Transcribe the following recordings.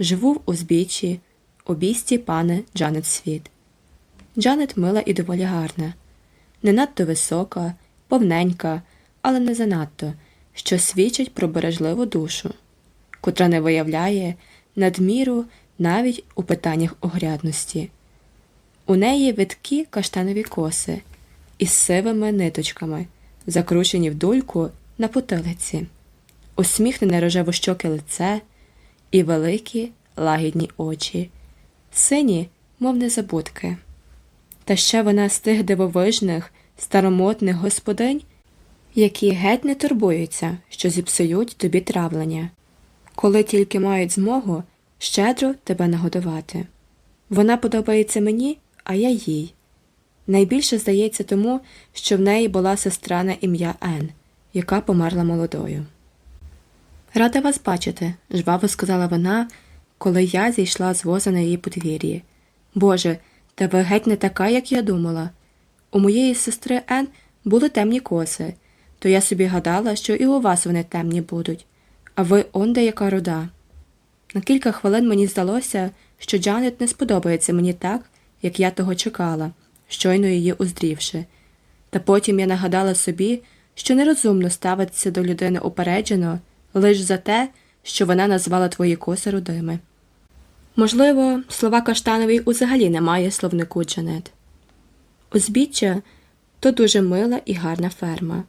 Живу в узбіччі, у бісті пане Джанет Світ. Джанет мила і доволі гарна, не надто висока, повненька, але не занадто, що свідчить про бережливу душу, котра не виявляє надміру навіть у питаннях огрядності. У неї видкі каштанові коси із сивими ниточками, закручені в дульку на потилиці, усміхнене рожевощоке лице і великі лагідні очі, сині, мов незабудки. Та ще вона з тих дивовижних, старомотних господинь, які геть не турбуються, що зіпсують тобі травлення, коли тільки мають змогу щедро тебе нагодувати. Вона подобається мені, а я їй. Найбільше здається тому, що в неї була сестра на ім'я Ен, яка померла молодою. Рада вас бачити, жваво сказала вона, коли я зійшла з воза на її подвір'ї. Боже, та ви геть не така, як я думала. У моєї сестри Ен були темні коси, то я собі гадала, що і у вас вони темні будуть, а ви онде яка руда. На кілька хвилин мені здалося, що Джанет не сподобається мені так, як я того чекала, щойно її уздрівши. Та потім я нагадала собі, що нерозумно ставитися до людини упереджено лише за те, що вона назвала твої коси рудими. Можливо, слова Каштановій узагалі немає словнику Джанет. Узбіччя то дуже мила і гарна ферма.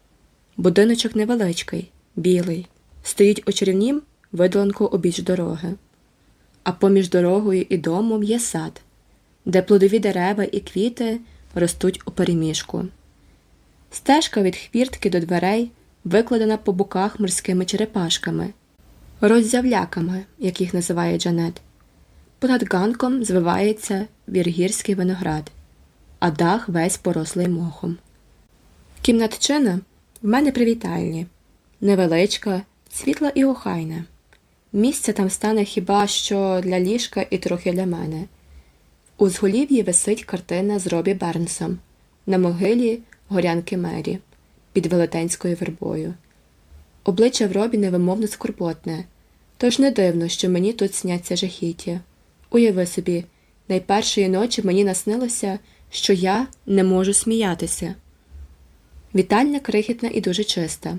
Будиночок невеличкий, білий, стоїть у чарівнім видоланку обіч дороги. А поміж дорогою і домом є сад, де плодові дерева і квіти ростуть у переміжку. Стежка від хвіртки до дверей викладена по боках морськими черепашками, роззявляками, як їх називає Джанет. Понад ганком звивається віргірський виноград, а дах весь порослий мохом. Кімнатчина в мене привітальні, невеличка, світла і охайна. Місце там стане хіба що для ліжка і трохи для мене. У зголів'ї висить картина з Робі Бернсом на могилі горянки Мері під велетенською вербою. Обличчя в робі невимовно скорботне, тож не дивно, що мені тут сняться жахіття. Уяви собі, найпершої ночі мені наснилося, що я не можу сміятися. Вітальня крихітна і дуже чиста.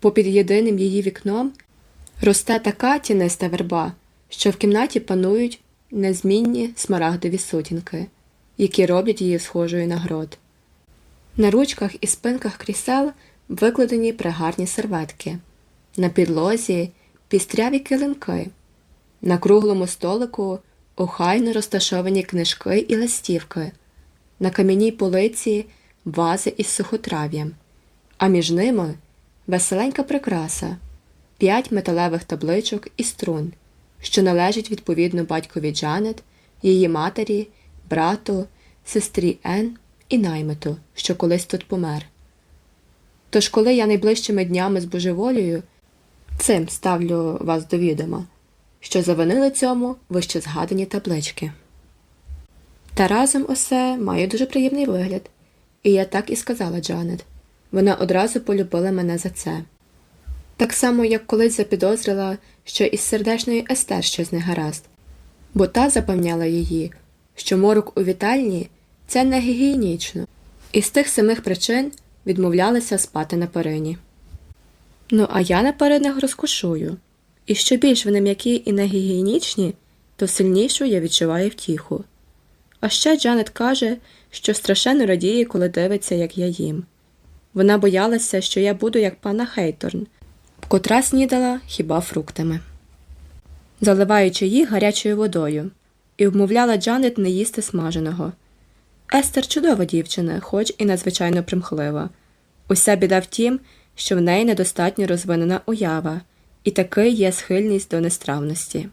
Попід єдиним її вікном росте така тіниста верба, що в кімнаті панують незмінні смарагдові сутінки, які роблять її схожою на грот. На ручках і спинках крісел викладені пригарні серветки, на підлозі пістряві килимки, на круглому столику охайно розташовані книжки і листівки, на кам'яній полиці вази із сухотрав'ям, а між ними веселенька прикраса, п'ять металевих табличок і струн, що належать відповідно батькові Джанет, її матері, брату, сестрі Ен і наймиту, що колись тут помер. Тож, коли я найближчими днями з цим ставлю вас до відома, що завинили цьому вище згадані таблички. Та разом усе має дуже приємний вигляд, і я так і сказала Джанет. Вона одразу полюбила мене за це. Так само, як колись запідозрила, що із сердечною Естер щось не гаразд, бо та запевняла її, що морок у вітальні це не гігієнічно, і з тих самих причин відмовлялися спати на перині. Ну, а я на перинах розкошую, і що більш вони м'які і негігієнічні, то сильнішу я відчуваю втіху. А ще Джанет каже, що страшенно радіє, коли дивиться, як я їм. Вона боялася, що я буду як пані Хейторн, котра снідала хіба фруктами, заливаючи їх гарячою водою, і вмовляла Джанет не їсти смаженого. Естер чудова дівчина, хоч і надзвичайно примхлива. Уся біда в тім, що в неї недостатньо розвинена уява, і таки є схильність до нестравності.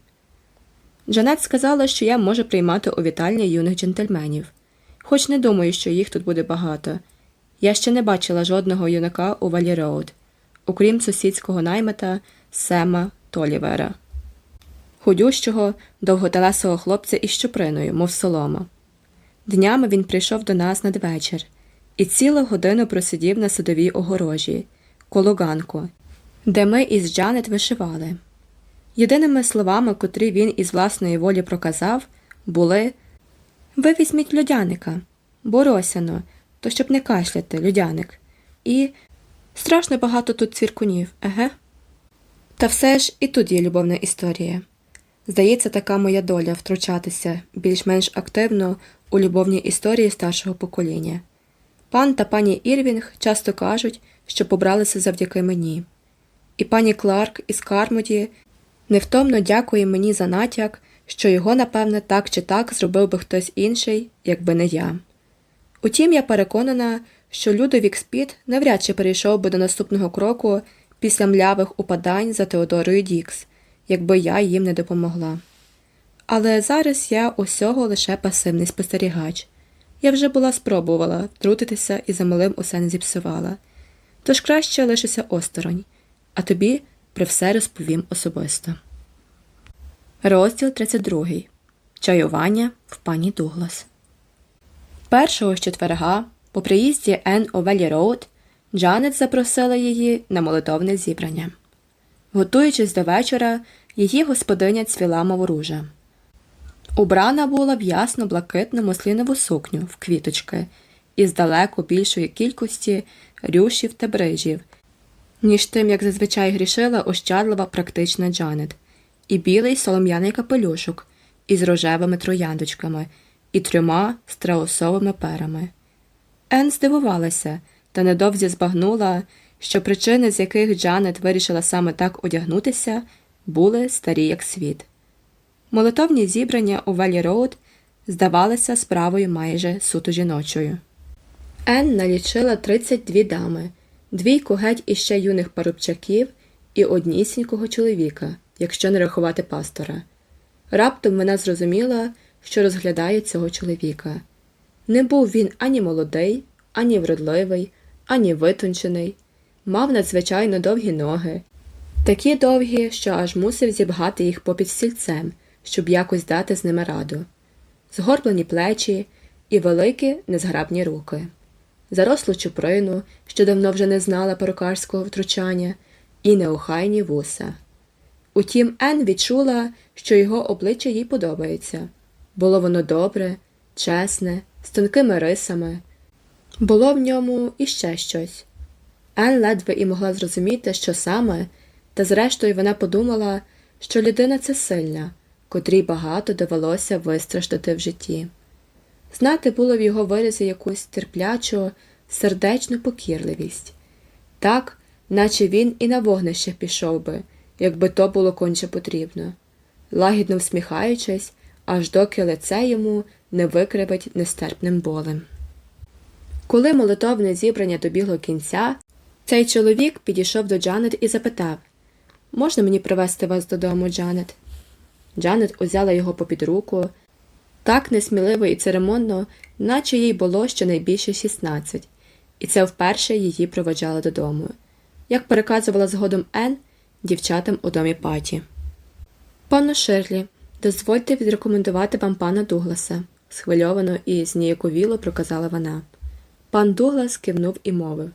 Джанет сказала, що я можу приймати у вітальні юних джентльменів, хоч не думаю, що їх тут буде багато. Я ще не бачила жодного юнака у Велі Роуд, окрім сусідського наймета Сема Толівера, худющого, довготелесого хлопця із чуприною, мов солома. Днями він прийшов до нас надвечір і цілу годину просидів на садовій огорожі, коло ганку, де ми із Джанет вишивали. Єдиними словами, котрі він із власної волі проказав, були Ви візьміть людяника, Боросяно, то щоб не кашляти, людяник. І страшно багато тут цвіркунів, еге? Та все ж і тут є любовна історія. Здається, така моя доля втручатися більш-менш активно у любовній історії старшого покоління. Пан та пані Ірвінг часто кажуть, що побралися завдяки мені. І пані Кларк із Кармоді невтомно дякує мені за натяк, що його, напевне, так чи так зробив би хтось інший, якби не я. Утім, я переконана, що Людовік Спіт навряд чи перейшов би до наступного кроку після млявих упадань за Теодорою Дікс, якби я їм не допомогла. Але зараз я усього лише пасивний спостерігач. Я вже була спробувала трутитися і за малим усе не зіпсувала. Тож краще лишися осторонь, а тобі про все розповім особисто. Розділ 32. Чаювання в пані Дуглас. Першого ж четверга, по приїзді Ен у Велі Роуд, Джанет запросила її на молитовне зібрання. Готуючись до вечора, її господиня цвіла мов ружа. Убрана була в ясно блакитну муслінову сукню в квіточки із далеко більшої кількості рюшів та брижів, ніж тим, як зазвичай грішила ощадлива практична Джанет, і білий солом'яний капелюшок із рожевими трояндочками і трьома страусовими перами. Ен здивувалася та недовзі збагнула, що причини, з яких Джанет вирішила саме так одягнутися, були старі як світ. Молитовні зібрання у Велі Роуд здавалися справою майже суто жіночою. Ен налічила 32 дами, двійку геть іще юних парубчаків і однісінького чоловіка, якщо не рахувати пастора. Раптом вона зрозуміла, що розглядає цього чоловіка. Не був він ані молодий, ані вродливий, ані витончений, мав надзвичайно довгі ноги, такі довгі, що аж мусив зібгати їх попід стільцем, щоб якось дати з ними раду, згорблені плечі і великі незграбні руки, зарослу чуприну, що давно вже не знала перукарського втручання, і неохайні вуса. Утім, Ен відчула, що його обличчя їй подобається. Було воно добре, чесне, з тонкими рисами. Було в ньому іще щось. Ен ледве і могла зрозуміти, що саме, та зрештою вона подумала, що людина це сильна, котрій багато довелося вистраждати в житті. Знати було в його виразі якусь терплячу, сердечну покірливість так, наче він і на вогнище пішов би, якби то було конче потрібно, лагідно всміхаючись, аж доки лице йому не викривить нестерпним болем. Коли молитовне зібрання добігло кінця, цей чоловік підійшов до Джанет і запитав Можна мені привезти вас додому, Джанет? Джанет узяла його попід руку, так несміливо і церемонно, наче їй було щонайбільше 16, і це вперше її проведжали додому. Як переказувала згодом Ен, дівчатам у домі паті. Панно Ширлі, дозвольте відрекомендувати вам пана Дугласа, схвильовано і зніяковіло проказала вона. Пан Дуглас кивнув і мовив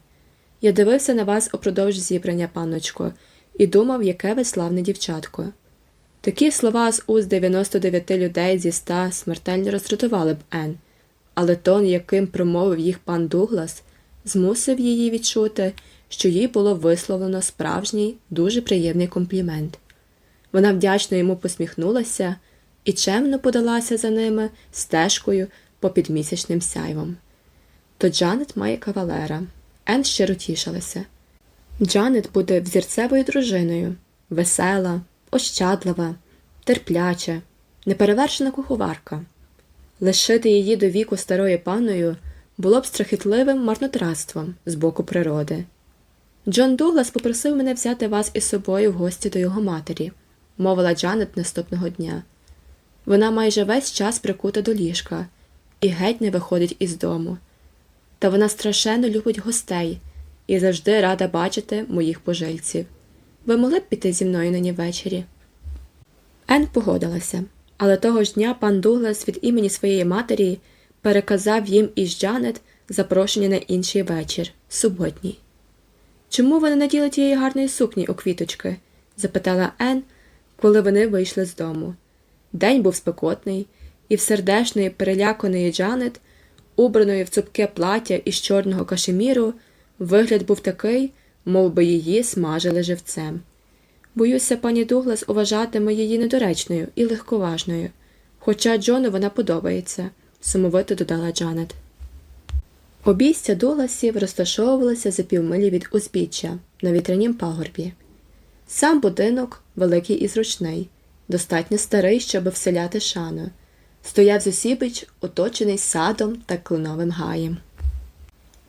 Я дивився на вас упродовж зібрання, панночко, і думав, яке ви славне дівчатко. Такі слова з уст 99 людей зі ста смертельно роздратували б Ен, але тон, яким промовив їх пан Дуглас, змусив її відчути, що їй було висловлено справжній, дуже приємний комплімент. Вона вдячно йому посміхнулася і чемно подалася за ними стежкою попід місячним сяйвом. То Джанет має кавалера. Ен щиро тішилася. Джанет буде взірцевою дружиною, весела, ощадлива, терпляча, неперевершена куховарка. Лишити її до віку старою паною було б страхітливим марнотратством з боку природи. Джон Дуглас попросив мене взяти вас із собою в гості до його матері, мовила Джанет наступного дня. Вона майже весь час прикута до ліжка і геть не виходить із дому. Та вона страшенно любить гостей і завжди рада бачити моїх пожильців. Ви могли б піти зі мною нині ввечері? Ен погодилася, але того ж дня пан Дуглас від імені своєї матері переказав їм із Джанет запрошення на інший вечір, суботній. Чому ви не наділи тієї гарної сукні у квіточки? запитала Ен, коли вони вийшли з дому. День був спекотний, і в сердешної переляканої Джанет, убраної в цупке плаття із чорного кашеміру, вигляд був такий, мов би її смажили живцем. Боюся, пані Дуглас уважатиме її недоречною і легковажною, хоча Джону вона подобається, сумовито додала Джанет. Обійстя Дугласів розташовувалося за півмилі від узбіччя на вітрянім пагорбі. Сам будинок великий і зручний, достатньо старий, щоб вселяти шану. Стояв зусібіч, оточений садом та клиновим гаєм.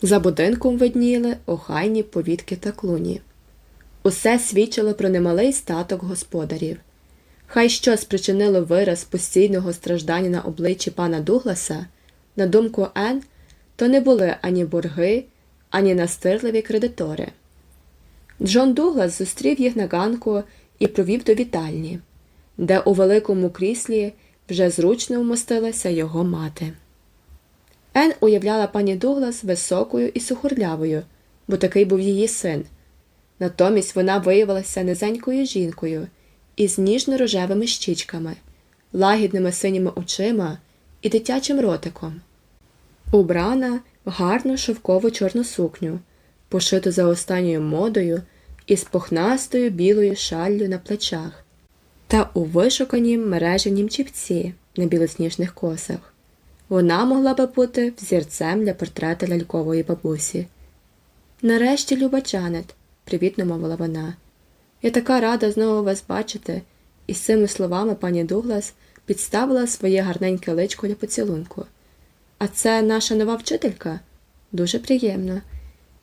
За будинком видніли охайні повітки та клуні. Усе свідчило про немалий статок господарів. Хай що спричинило вираз постійного страждання на обличчі пана Дугласа, на думку Ен, то не були ані борги, ані настирливі кредитори. Джон Дуглас зустрів їх на ганку і провів до вітальні, де у великому кріслі вже зручно вмостилася його мати. Ен уявляла пані Дуглас високою і сухорлявою, бо такий був її син. Натомість вона виявилася низенькою жінкою із ніжно-рожевими щічками, лагідними синіми очима і дитячим ротиком. Убрана в гарну шовкову чорну сукню, пошиту за останньою модою із похнастою білою шаллю на плечах, та у вишуканім мережевнім чіпці на білосніжних косах. Вона могла би бути взірцем для портрета лялькової бабусі. Нарешті, люба Джанет, привітно мовила вона. Я така рада знову вас бачити, і з цими словами пані Дуглас підставила своє гарненьке личко для поцілунку. А це наша нова вчителька? Дуже приємно.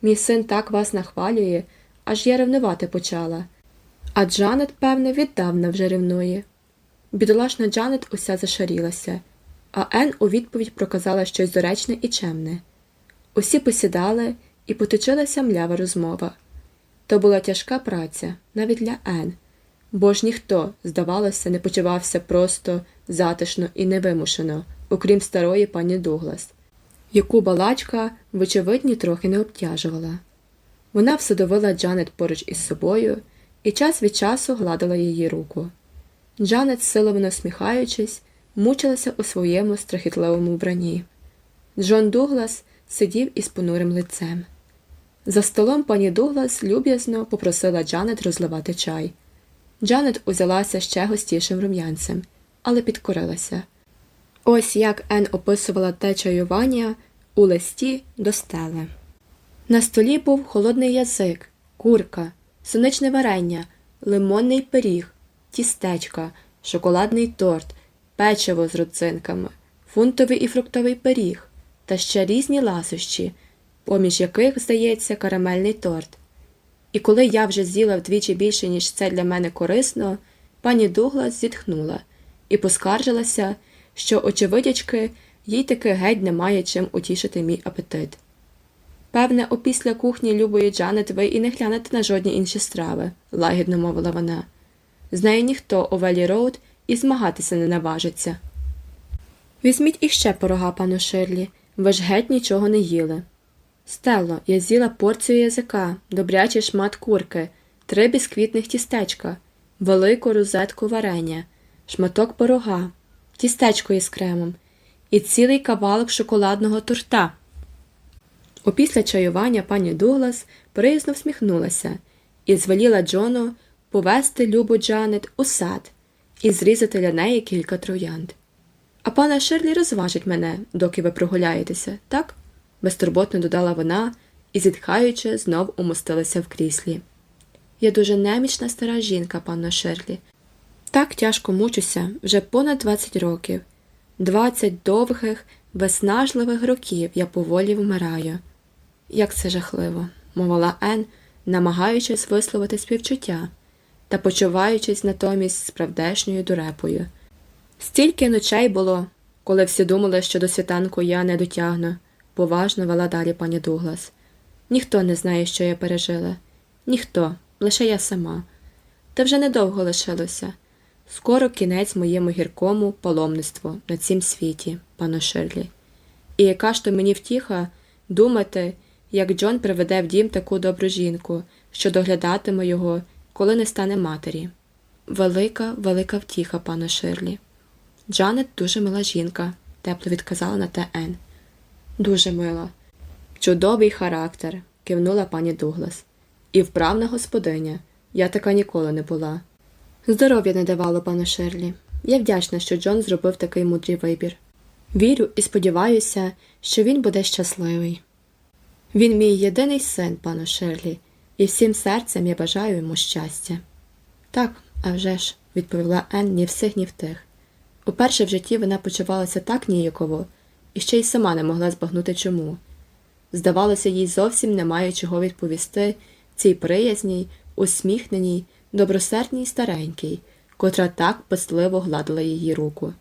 Мій син так вас нахвалює, аж я ревнувати почала. А Джанет, певне, віддавна вже ревнує. Бідолашна Джанет уся зашарілася, а Ен у відповідь проказала щось доречне і чемне. Усі посідали і поточилася млява розмова. То була тяжка праця навіть для Ен, бо ж ніхто, здавалося, не почувався просто, затишно і невимушено, окрім старої пані Дуглас, яку балачка, вочевидні, трохи не обтяжувала. Вона всадовила Джанет поруч із собою і час від часу гладила її руку. Джанет, силовано сміхаючись, мучилася у своєму страхітливому вбранні. Джон Дуглас сидів із понурим лицем. За столом пані Дуглас люб'язно попросила Джанет розливати чай. Джанет узялася ще густішим рум'янцем, але підкорилася. Ось як Ен описувала те чаювання у листі до стели. На столі був холодний язик, курка, соничне варення, лимонний пиріг, тістечка, шоколадний торт, печиво з родзинками, фунтовий і фруктовий пиріг та ще різні ласощі поміж яких, здається, карамельний торт. І коли я вже з'їла вдвічі більше, ніж це для мене корисно, пані Дуглас зітхнула і поскаржилася, що, очевидячки, їй таки геть немає чим утішити мій апетит. Певне, опісля кухні любої Джанет ви і не глянете на жодні інші страви, лагідно мовила вона. З нею ніхто у Велі Роуд і змагатися не наважиться. Візьміть іще пирога, пану Ширлі, ви ж геть нічого не їли. Стелло, я з'їла порцію язика, добрячий шмат курки, три бісквітних тістечка, велику розетку варення, шматок порога, тістечко із кремом і цілий кавалок шоколадного торта. Опісля чаювання пані Дуглас приязно всміхнулася і звеліла Джону повести любу Джанет у сад і зрізати для неї кілька троянд. А пана Ширлі розважить мене, доки ви прогуляєтеся, так? безтурботно додала вона і, зітхаючи, знов умостилася в кріслі. Я дуже немічна стара жінка, панно Шерлі. Так тяжко мучуся вже понад 20 років. Двадцять довгих, виснажливих років я поволі вмираю. Як це жахливо, мовила Ен, намагаючись висловити співчуття та почуваючись натомість справдешньою дурепою. Стільки ночей було, коли всі думали, що до світанку я не дотягну поважно вела далі пані Дуглас. Ніхто не знає, що я пережила. Ніхто, лише я сама. Та вже недовго лишилося. Скоро кінець моєму гіркому паломництву на цім світі, пано Ширлі. І яка ж то мені втіха думати, як Джон приведе в дім таку добру жінку, що доглядатиме його, коли не стане матері. велика, велика втіха, пане Ширлі. Джанет дуже мила жінка, тепло відказала на те Ен. Дуже мила. Чудовий характер, кивнула пані Дуглас. І вправна господиня. Я така ніколи не була. Здоров'я не давало, пане Ширлі. Я вдячна, що Джон зробив такий мудрий вибір. Вірю і сподіваюся, що він буде щасливий. Він мій єдиний син, пане Ширлі, і всім серцем я бажаю йому щастя. Так, а вже ж, відповіла Ен ні в сих, ні в тих. Уперше в житті вона почувалася так ніяково, і ще й сама не могла збагнути чому. Здавалося, їй зовсім немає чого відповісти цій приязній, усміхненій, добросердній старенькій, котра так пестливо гладила її руку.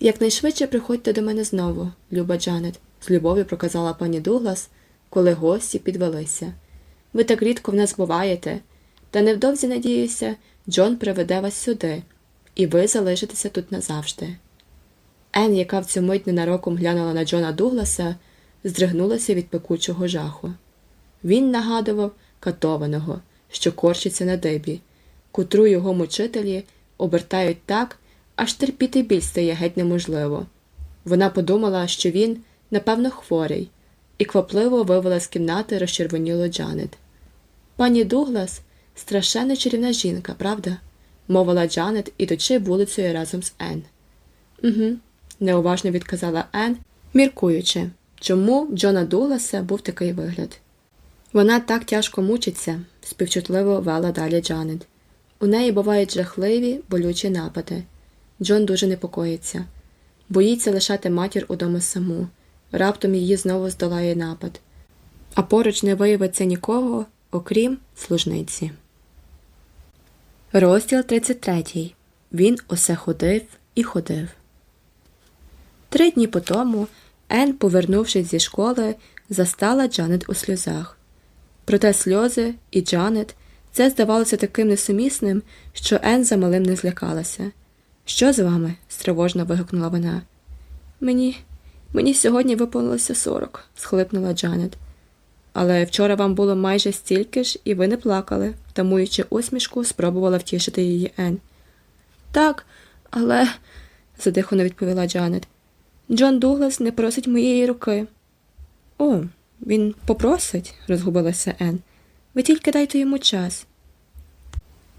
Якнайшвидше приходьте до мене знову, люба Джанет, з любов'ю проказала пані Дуглас, коли гості підвелися. Ви так рідко в нас буваєте, та невдовзі, надіюся, Джон приведе вас сюди, і ви залишитеся тут назавжди. Ен, яка в цю мить ненароком глянула на Джона Дугласа, здригнулася від пекучого жаху. Він нагадував катованого, що корчиться на дибі, котру його мучителі обертають так, аж терпіти біль стає геть неможливо. Вона подумала, що він, напевно, хворий, і квапливо вивела з кімнати розчервоніло Джанет. Пані Дуглас страшенно чарівна жінка, правда? мовила Джанет, ідучи вулицею разом з Ен. Угу, неуважно відказала Ен, міркуючи, чому в Джона Дугласа був такий вигляд. Вона так тяжко мучиться, співчутливо вела далі Джанет. У неї бувають жахливі, болючі напади. Джон дуже непокоїться, боїться лишати матір удома саму, раптом її знову здолає напад, а поруч не виявиться нікого, окрім служниці. Розділ 33. Він усе ходив і ходив. Три дні по тому Ен, повернувшись зі школи, застала Джанет у сльозах. Проте сльози і Джанет це здавалося таким несумісним, що Ен за малим не злякалася. Що з вами? стривожно вигукнула вона. Мені, мені сьогодні виповнилося сорок, схлипнула Джанет. Але вчора вам було майже стільки ж, і ви не плакали, втамуючи усмішку, спробувала втішити її Ен. Так, але, задихано відповіла Джанет, Джон Дуглас не просить моєї руки. О, він попросить, розгубилася Ен. Ви тільки дайте йому час.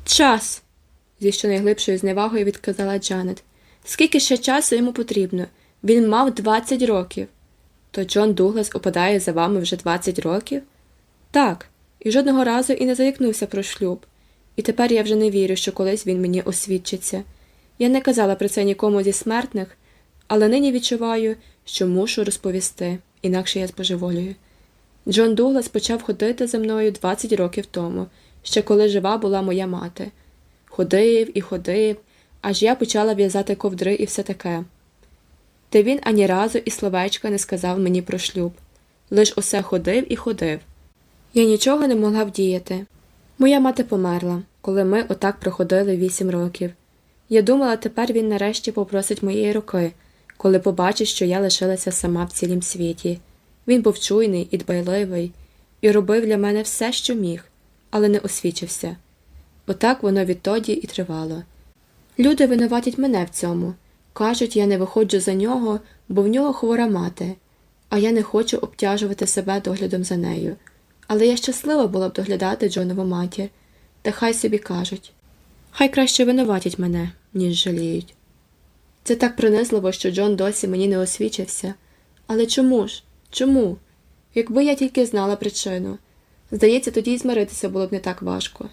Час. зі щонайглибшою зневагою відказала Джанет. Скільки ще часу йому потрібно? Він мав 20 років. То Джон Дуглас опадає за вами вже 20 років? Так, і жодного разу і не заякнувся про шлюб. І тепер я вже не вірю, що колись він мені освідчиться. Я не казала про це нікому зі смертних, але нині відчуваю, що мушу розповісти, інакше я збожеволюю. Джон Дуглас почав ходити за мною 20 років тому, ще коли жива була моя мати. Ходив і ходив, аж я почала в'язати ковдри і все таке. Та він ані разу і словечка не сказав мені про шлюб, лиш усе ходив і ходив. Я нічого не могла вдіяти. Моя мати померла, коли ми отак проходили вісім років. Я думала, тепер він нарешті попросить моєї руки, коли побачить, що я лишилася сама в цілім світі. Він був чуйний і дбайливий, і робив для мене все, що міг, але не освічився. Отак воно відтоді і тривало. Люди винуватять мене в цьому. Кажуть, я не виходжу за нього, бо в нього хвора мати, а я не хочу обтяжувати себе доглядом за нею. Але я щаслива була б доглядати Джонову матір, та хай собі кажуть хай краще винуватять мене, ніж жаліють. Це так принизливо, що Джон досі мені не освічився. Але чому ж? Чому? Якби я тільки знала причину. Здається, тоді й змиритися було б не так важко.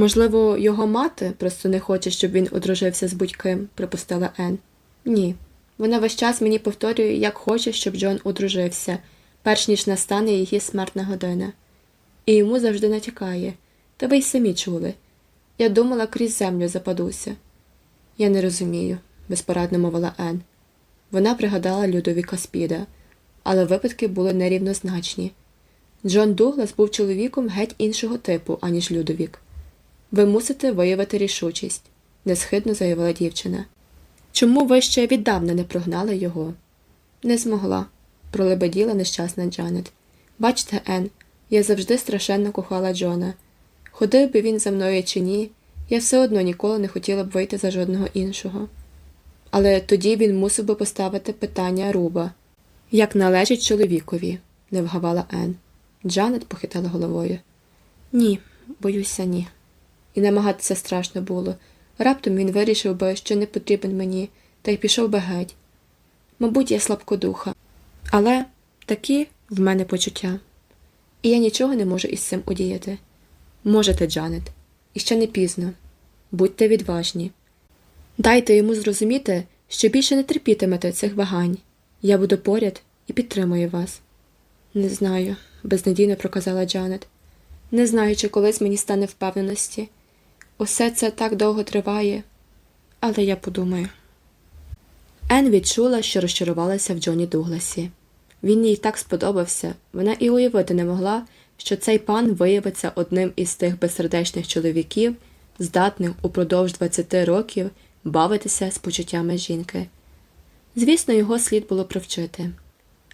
Можливо, його мати просто не хоче, щоб він одружився з будь-ким, припустила Ен. Ні. Вона весь час мені повторює, як хоче, щоб Джон одружився, перш ніж настане її смертна година. І йому завжди натякає. Та ви й самі чули. Я думала, крізь землю западуся. Я не розумію, безпорадно мовила Ен. Вона пригадала Людовіка Спіда, але випадки були нерівнозначні. Джон Дуглас був чоловіком геть іншого типу, аніж Людовік. Ви мусите виявити рішучість, несхидно заявила дівчина. Чому ви ще віддавна не прогнали його? Не змогла, пролебеділа нещасна Джанет. Бачте, Ен, я завжди страшенно кохала Джона. Ходив би він за мною чи ні, я все одно ніколи не хотіла б вийти за жодного іншого. Але тоді він мусив би поставити питання Руба, як належить чоловікові, не вгавала Ен. Джанет похитала головою. Ні, боюся, ні. І намагатися страшно було. Раптом він вирішив би, що не потрібен мені, та й пішов би геть. Мабуть, я слабкодуха. Але такі в мене почуття. І я нічого не можу із цим удіяти. Можете, Джанет, і ще не пізно. Будьте відважні. Дайте йому зрозуміти, що більше не терпітимете цих вагань. Я буду поряд і підтримую вас. Не знаю, безнадійно проказала Джанет. Не знаю, чи колись мені стане впевненості. Усе це так довго триває, але я подумаю. Ен відчула, що розчарувалася в Джоні Дугласі. Він їй так сподобався, вона і уявити не могла, що цей пан виявиться одним із тих безсердечних чоловіків, здатних упродовж 20 років бавитися з почуттями жінки. Звісно, його слід було провчити.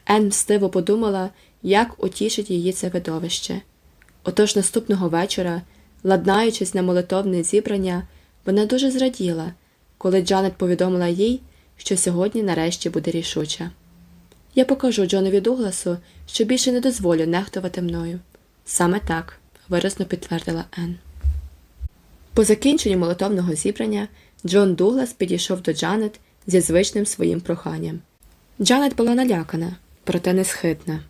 Ен мстиво подумала, як утішить її це видовище. Отож наступного вечора, ладнаючись на молитовне зібрання, вона дуже зраділа, коли Джанет повідомила їй, що сьогодні нарешті буде рішуча. Я покажу Джонові Дугласу, що більше не дозволю нехтувати мною. Саме так, виразно підтвердила Ен. По закінченню молитовного зібрання Джон Дуглас підійшов до Джанет зі звичним своїм проханням. Джанет була налякана, проте не схитна.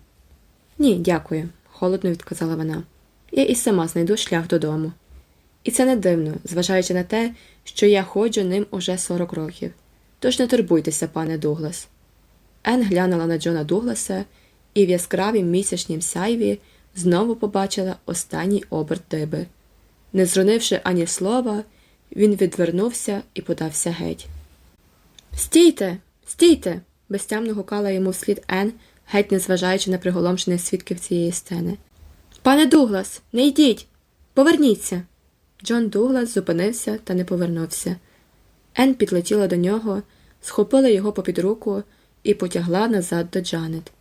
Ні, дякую, холодно відказала вона. Я і сама знайду шлях додому. І це не дивно, зважаючи на те, що я ходжу ним уже 40 років. Тож не турбуйтеся, пане Дуглас. Ен глянула на Джона Дугласа і в яскравім місячнім сяйві знову побачила останній оберт диби. Не зронивши ані слова, він відвернувся і подався геть. Стійте, стійте. безтямно гукала йому вслід Ен, геть незважаючи на приголомшених свідків цієї сцени. Пане Дуглас, не йдіть, поверніться. Джон Дуглас зупинився та не повернувся. Ен підлетіла до нього, схопила його попід руку і потягла назад до Джанет.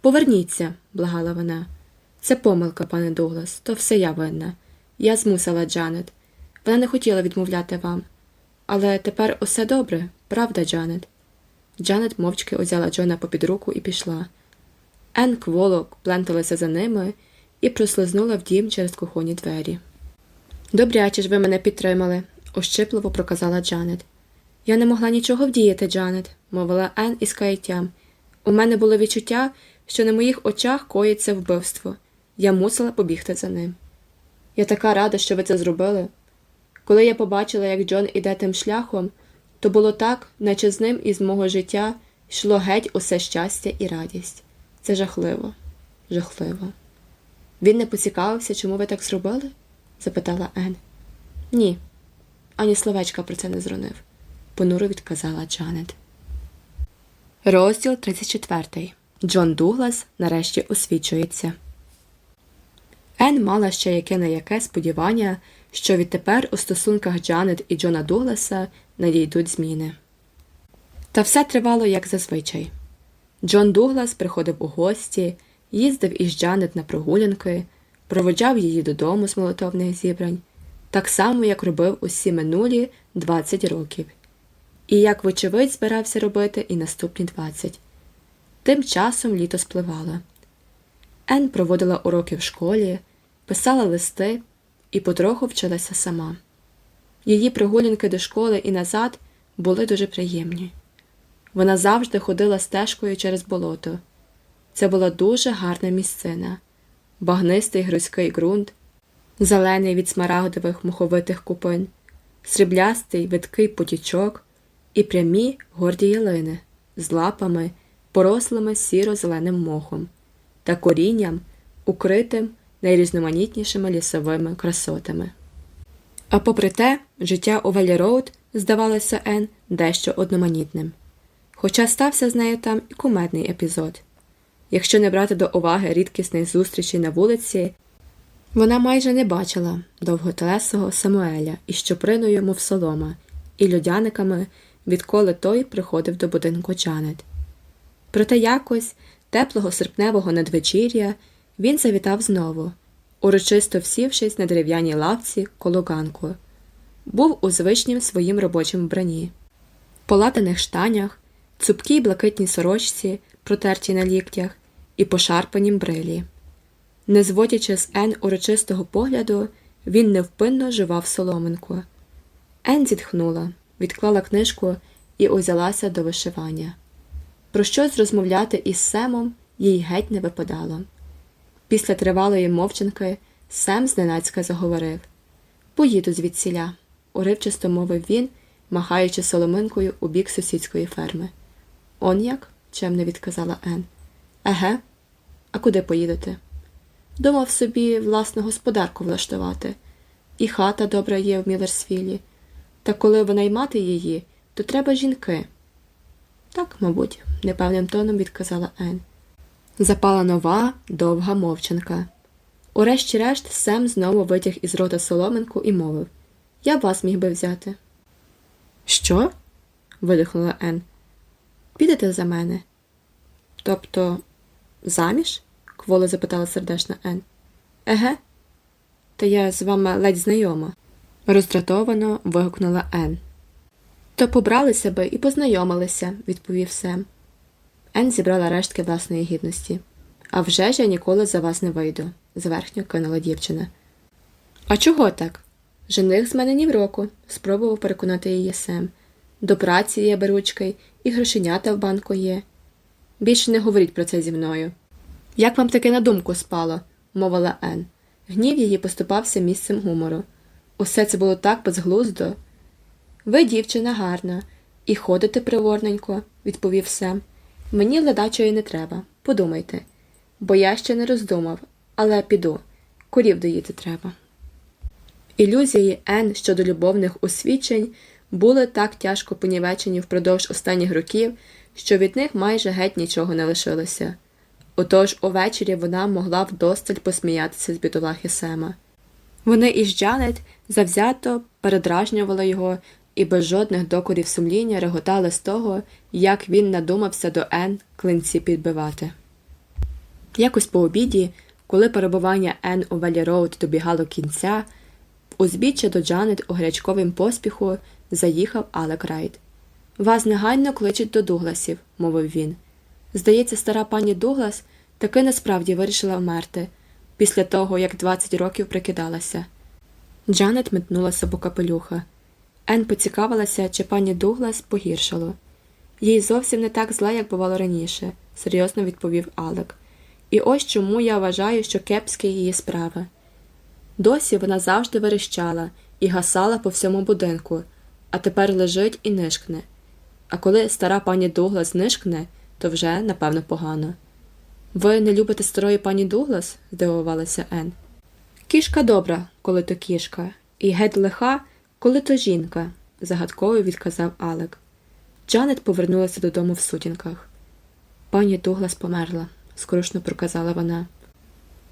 Поверніться, благала вона. Це помилка, пане Дуглас, то все я винна. Я змусила Джанет. Вона не хотіла відмовляти вам. Але тепер усе добре, правда, Джанет? Джанет мовчки узяла Джона попід руку і пішла. Ен кволок пленталася за ними і прослизнула в дім через кухонні двері. Добряче ж ви мене підтримали, ощипливо проказала Джанет. Я не могла нічого вдіяти, Джанет, мовила Ен із каяттям. У мене було відчуття, що на моїх очах коїться вбивство. Я мусила побігти за ним. Я така рада, що ви це зробили. Коли я побачила, як Джон іде тим шляхом, то було так, наче з ним із мого життя йшло геть усе щастя і радість. Це жахливо, жахливо. Він не поцікавився, чому ви так зробили? запитала Ен. Ні, ані словечка про це не зронив, понуро відказала Джанет. Розділ 34. Джон Дуглас нарешті освічується. Ен мала ще яке на яке сподівання, що відтепер у стосунках Джанет і Джона Дугласа надійдуть зміни. Та все тривало як зазвичай. Джон Дуглас приходив у гості, їздив із Джанет на прогулянки, проводжав її додому з молотовних зібрань, так само, як робив усі минулі 20 років, і як, вочевидь, збирався робити і наступні 20. Тим часом літо спливало. Ен проводила уроки в школі, писала листи і потроху вчилася сама. Її прогулянки до школи і назад були дуже приємні. Вона завжди ходила стежкою через болото. Це була дуже гарна місцина, багнистий грузький ґрунт, зелений від смарагдових муховитих купин, сріблястий видкий потічок і прямі горді ялини з лапами, порослими сіро-зеленим мохом та корінням, укритим найрізноманітнішими лісовими красотами. А попри те, життя у Велі Роуд здавалося Ен дещо одноманітним. Хоча стався з нею там і кумедний епізод. Якщо не брати до уваги рідкісних зустрічей на вулиці, вона майже не бачила довготелесого Самуеля із чуприною, мов солома, і льодяниками, відколи той приходив до будинку Джанет. Проте якось, теплого серпневого надвечір'я, він завітав знову, урочисто всівшись на дерев'яній лавці коло ганку. був у звичнім своїм робочим вбранні, полатаних штанях, цупкій блакитній сорочці, протертій на ліктях, і пошарпанім брилі. Не зводячи з Ен урочистого погляду, він невпинно жував соломинку. Ен зітхнула, відклала книжку і узялася до вишивання. Про щось розмовляти із Семом їй геть не випадало. Після тривалої мовчанки Сем зненацька заговорив Поїду звідсіля, уривчасто мовив він, махаючи соломинкою у бік сусідської ферми. Он як? чемно відказала Ен. Еге, а куди поїдете? Думав собі власну господарку влаштувати, і хата добра є в Мілерсвілі. Та коли винаймати її, то треба жінки. Так, мабуть, непевним тоном відказала Ен. Запала нова, довга мовчанка. Урешті-решт Сем знову витяг із рота соломинку і мовив Я б вас міг би взяти. Що? видихнула Ен. Підете за мене? Тобто, заміж? кволо запитала сердешна Ен. Еге, та я з вами ледь знайома, роздратовано вигукнула Ен. То побралися би і познайомилися, відповів Сем. Ен зібрала рештки власної гідності. «А вже ж я ніколи за вас не вийду, зверхньо кинула дівчина. А чого так? Жених з мене ні в року, спробував переконати її Сем. До праці є беручкий, і грошенята в банку є. Більше не говоріть про це зі мною. Як вам таке на думку спало? мовила Ен. Гнів її поступався місцем гумору. Усе це було так безглуздо. Ви, дівчина, гарна, і ходите приворненько, відповів Сем. Мені ледачої не треба, подумайте, бо я ще не роздумав, але піду. Корів доїти треба. Ілюзії Ен щодо любовних освічень були так тяжко понівечені впродовж останніх років, що від них майже геть нічого не лишилося. Отож увечері вона могла вдосталь посміятися з бідолахи Сема. Вони із Джанет завзято передражнювали його і без жодних докорів сумління реготали з того, як він надумався до Ен клинці підбивати. Якось по обіді, коли перебування Ен у Велі Роуд добігало кінця, в узбіччя до Джанет у гарячковім поспіху заїхав Алек Райт. Вас негайно кличуть до Дугласів, мовив він. Здається, стара пані Дуглас таки насправді вирішила вмерти після того, як 20 років прикидалася. Джанет метнулася по капелюха. Ен поцікавилася, чи пані Дуглас погіршало. Їй зовсім не так зле, як бувало раніше, серйозно відповів Алек. І ось чому я вважаю, що кепські її справи. Досі вона завжди верещала і гасала по всьому будинку, а тепер лежить і нишкне. А коли стара пані Дуглас нишкне, то вже, напевно, погано. Ви не любите старої пані Дуглас? здивувалася Ен. Кішка добра, коли то кішка, і геть лиха, коли то жінка, загадково відказав Алек. Джанет повернулася додому в сутінках. Пані Дуглас померла, скрушно проказала вона.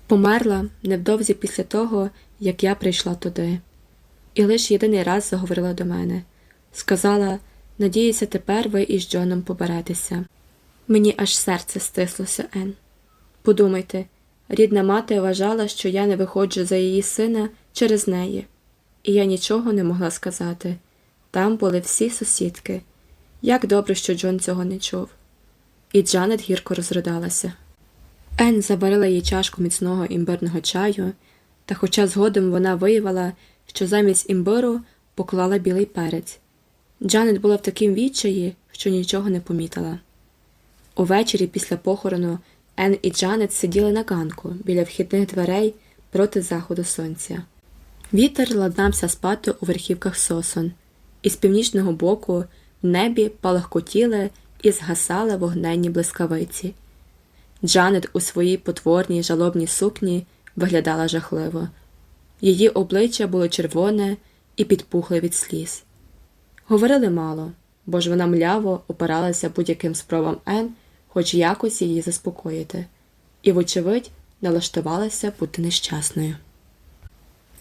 Померла невдовзі після того, як я прийшла туди, і лише єдиний раз заговорила до мене. Сказала надіюся, тепер ви із Джоном поберетеся. Мені аж серце стислося, Ен. Подумайте, рідна мати вважала, що я не виходжу за її сина через неї, і я нічого не могла сказати. Там були всі сусідки. Як добре, що Джон цього не чув. І Джанет гірко розридалася. Ен заварила їй чашку міцного імбирного чаю, та, хоча згодом вона виявила, що замість імбиру поклала білий перець. Джанет була в таким відчаї, що нічого не помітила. Увечері після похорону Ен і Джанет сиділи на ганку біля вхідних дверей проти заходу сонця. Вітер ладнався спати у верхівках сосон, і з північного боку в небі палахкотіли і згасали вогненні блискавиці. Джанет у своїй потворній жалобній сукні виглядала жахливо. Її обличчя було червоне і підпухле від сліз. Говорили мало, бо ж вона мляво опиралася будь-яким спробам Ен хоч якось її заспокоїти, і, вочевидь, налаштувалася бути нещасною.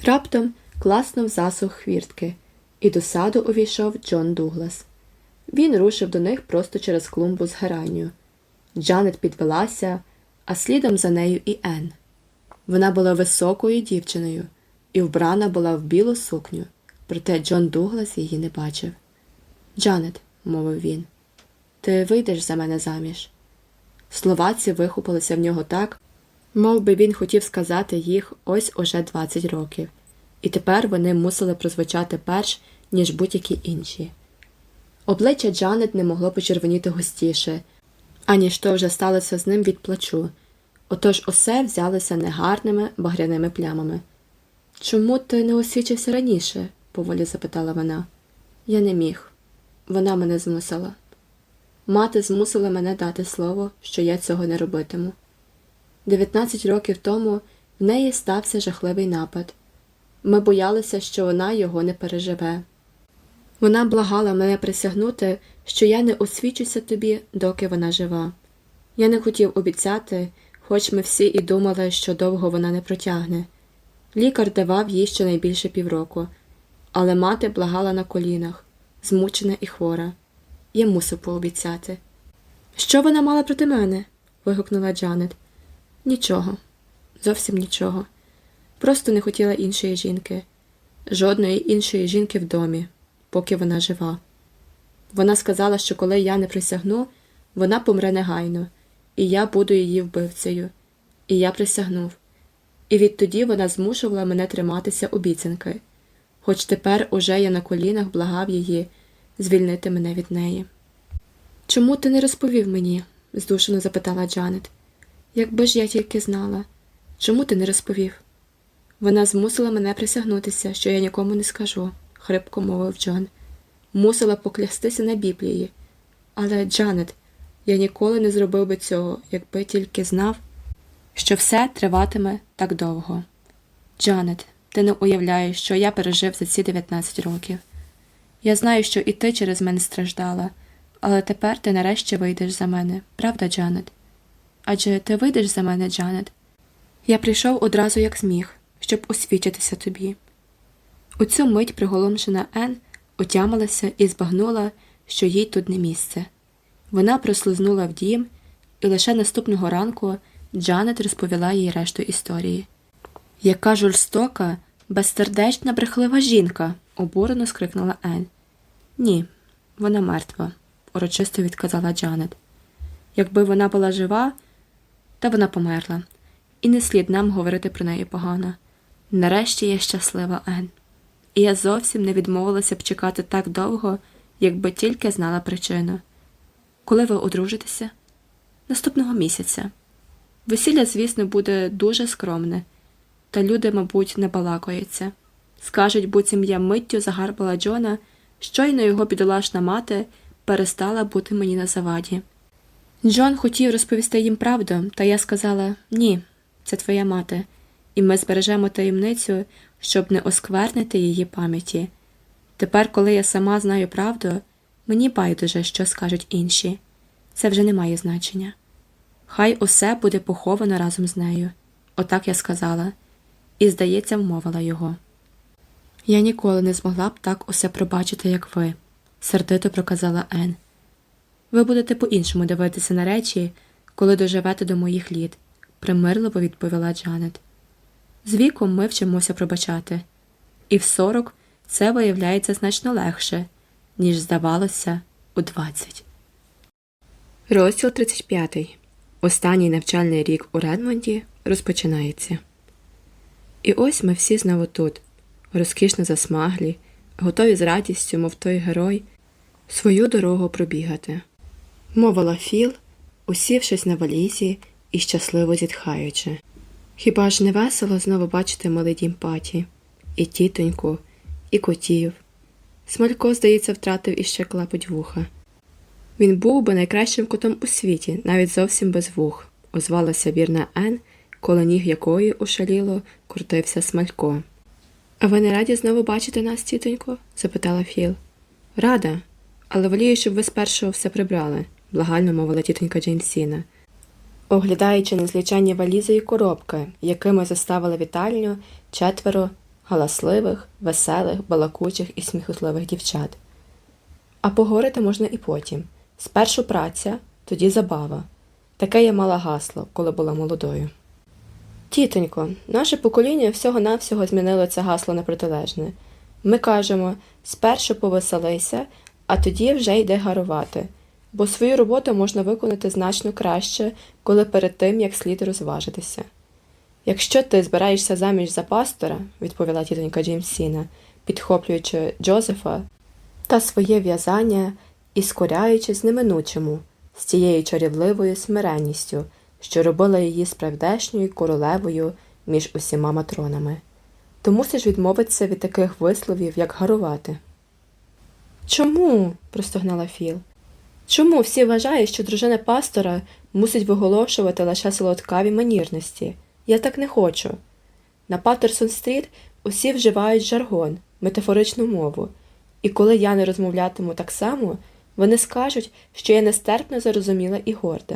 Раптом класнув засух хвіртки, і до саду увійшов Джон Дуглас. Він рушив до них просто через клумбу з геранню. Джанет підвелася, а слідом за нею і Ен. Вона була високою дівчиною і вбрана була в білу сукню, проте Джон Дуглас її не бачив. Джанет, мовив він, ти вийдеш за мене заміж. Слова ці вихопилися в нього так, мов би він хотів сказати їх ось уже 20 років, і тепер вони мусили прозвучати перш, ніж будь-які інші. Обличчя Джанет не могло почервоніти густіше, аніж то вже сталося з ним від плачу, отож усе взялося негарними багряними плямами. Чому ти не освічився раніше? Поволі запитала вона. Я не міг. Вона мене змусила. Мати змусила мене дати слово, що я цього не робитиму. Дев'ятнадцять років тому в неї стався жахливий напад. Ми боялися, що вона його не переживе. Вона благала мене присягнути, що я не освічуся тобі, доки вона жива. Я не хотів обіцяти, хоч ми всі і думали, що довго вона не протягне. Лікар давав їй щонайбільше півроку, але мати благала на колінах, змучена і хвора. Я мусив пообіцяти. Що вона мала проти мене? вигукнула Джанет. Нічого, зовсім нічого. Просто не хотіла іншої жінки, жодної іншої жінки в домі, поки вона жива. Вона сказала, що коли я не присягну, вона помре негайно, і я буду її вбивцею. І я присягнув. І відтоді вона змушувала мене триматися обіцянки, хоч тепер уже я на колінах благав її звільнити мене від неї. Чому ти не розповів мені? здушено запитала Джанет. Якби ж я тільки знала, чому ти не розповів? Вона змусила мене присягнутися, що я нікому не скажу, хрипко мовив Джон. Мусила поклястися на Біблії. Але, Джанет, я ніколи не зробив би цього, якби тільки знав, що все триватиме так довго. Джанет, ти не уявляєш, що я пережив за ці 19 років. Я знаю, що і ти через мене страждала, але тепер ти нарешті вийдеш за мене, правда, Джанет? Адже ти вийдеш за мене, Джанет. Я прийшов одразу як зміг, щоб освічитися тобі. У цю мить приголомшена Ен отямилася і збагнула, що їй тут не місце. Вона прослизнула в дім, і лише наступного ранку Джанет розповіла їй решту історії. Яка жорстока, безсердечна, брехлива жінка, обурено скрикнула Ен. Ні, вона мертва, урочисто відказала Джанет. Якби вона була жива, та вона померла, і не слід нам говорити про неї погано. Нарешті я щаслива, Ен, і я зовсім не відмовилася б чекати так довго, якби тільки знала причину. Коли ви одружитеся? Наступного місяця. Весілля, звісно, буде дуже скромне, та люди, мабуть, не балакаються. Скажуть, буцім я миттю загарбала Джона, щойно його бідолашна мати перестала бути мені на заваді. Джон хотів розповісти їм правду, та я сказала ні, це твоя мати, і ми збережемо таємницю, щоб не осквернити її пам'яті. Тепер, коли я сама знаю правду, мені байдуже, що скажуть інші. Це вже не має значення. Хай усе буде поховано разом з нею, отак я сказала, і, здається, вмовила його. Я ніколи не змогла б так усе пробачити, як ви, сердито проказала Ен. Ви будете по-іншому дивитися на речі, коли доживете до моїх літ, примирливо відповіла Джанет. З віком ми вчимося пробачати, і в сорок це виявляється значно легше, ніж здавалося у двадцять. Розділ 35. Останній навчальний рік у Редмонді розпочинається. І ось ми всі знову тут, розкішно засмаглі, готові з радістю, мов той герой, свою дорогу пробігати. Мовила Філ, усівшись на валізі і щасливо зітхаючи. Хіба ж не весело знову бачити малий дім паті, і тітоньку, і котів. Смалько, здається, втратив іще клапоть вуха. Він був би найкращим котом у світі, навіть зовсім без вух, озвалася вірна Ен, коло ніг якої ошаліло крутився смалько. А ви не раді знову бачити нас, тітонько? запитала Філ. Рада, але волію, щоб ви спершу все прибрали, благально мовила тітонька Джейнсіна. Оглядаючи незліченні валізи і коробки, якими заставили вітальню четверо галасливих, веселих, балакучих і сміхотливих дівчат. А поговорити можна і потім. Спершу праця, тоді забава. Таке я мала гасло, коли була молодою. Тітонько, наше покоління всього навсього змінило це гасло на протилежне. Ми кажемо спершу повеселися, а тоді вже йди гарувати, бо свою роботу можна виконати значно краще, коли перед тим як слід розважитися. Якщо ти збираєшся заміж за пастора, відповіла тітонька Джеймсіна, підхоплюючи Джозефа та своє в'язання і скоряючись неминучому, з тією чарівливою смиренністю, що робила її справдешньою королевою між усіма матронами, то мусиш відмовитися від таких висловів, як гарувати. Чому? простогнала Філ. Чому всі вважають, що дружина пастора мусить виголошувати лише солодкаві манірності? Я так не хочу. На Паттерсон стріт усі вживають жаргон, метафоричну мову, і коли я не розмовлятиму так само, вони скажуть, що я нестерпно зарозуміла і горда.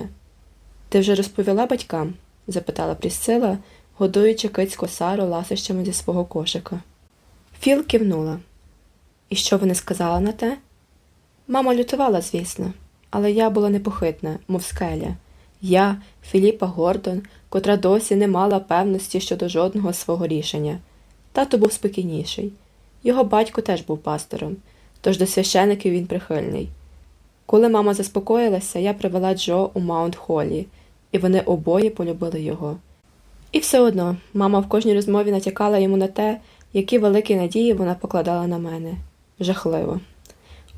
Ти вже розповіла батькам? запитала Прісцила, годуючи кицьку Сару ласощами зі свого кошика. Філ кивнула. І що вони сказали на те? Мама лютувала, звісно, але я була непохитна, мов скеля. Я, Філіпа Гордон, котра досі не мала певності щодо жодного свого рішення. Тато був спокійніший. Його батько теж був пастором, тож до священиків він прихильний. Коли мама заспокоїлася, я привела Джо у Маунт Холлі, і вони обоє полюбили його. І все одно мама в кожній розмові натякала йому на те, які великі надії вона покладала на мене. Жахливо.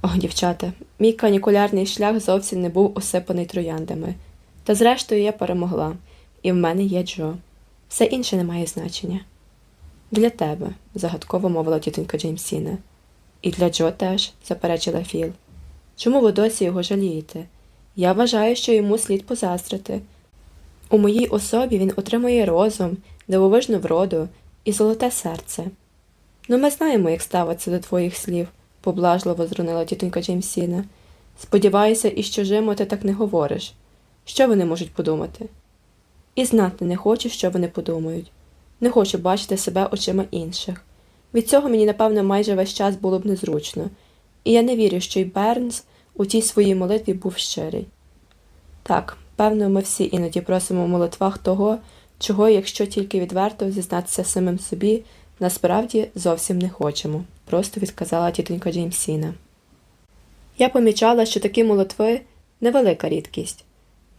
Ох, дівчата, мій канікулярний шлях зовсім не був осипаний трояндами. Та зрештою я перемогла, і в мене є Джо. Все інше не має значення. Для тебе, загадково мовила тітонька Джеймсіна. І для Джо теж, заперечила Філ. Чому ви досі його жалієте? Я вважаю, що йому слід позаздрити. У моїй особі він отримує розум, дивовижну вроду і золоте серце. Ну, ми знаємо, як ставиться до твоїх слів, поблажливо зрунила тітонька Джеймсіна. Сподіваюся, і з чужими ти так не говориш. Що вони можуть подумати? І знати не хочу, що вони подумають. Не хочу бачити себе очима інших. Від цього мені, напевно, майже весь час було б незручно, і я не вірю, що й Бернс у тій своїй молитві був щирий. Так, певно, ми всі іноді просимо в молитвах того, чого, якщо тільки відверто зізнатися самим собі, насправді зовсім не хочемо, просто відказала тітонька Джеймсіна. Я помічала, що такі молитви невелика рідкість.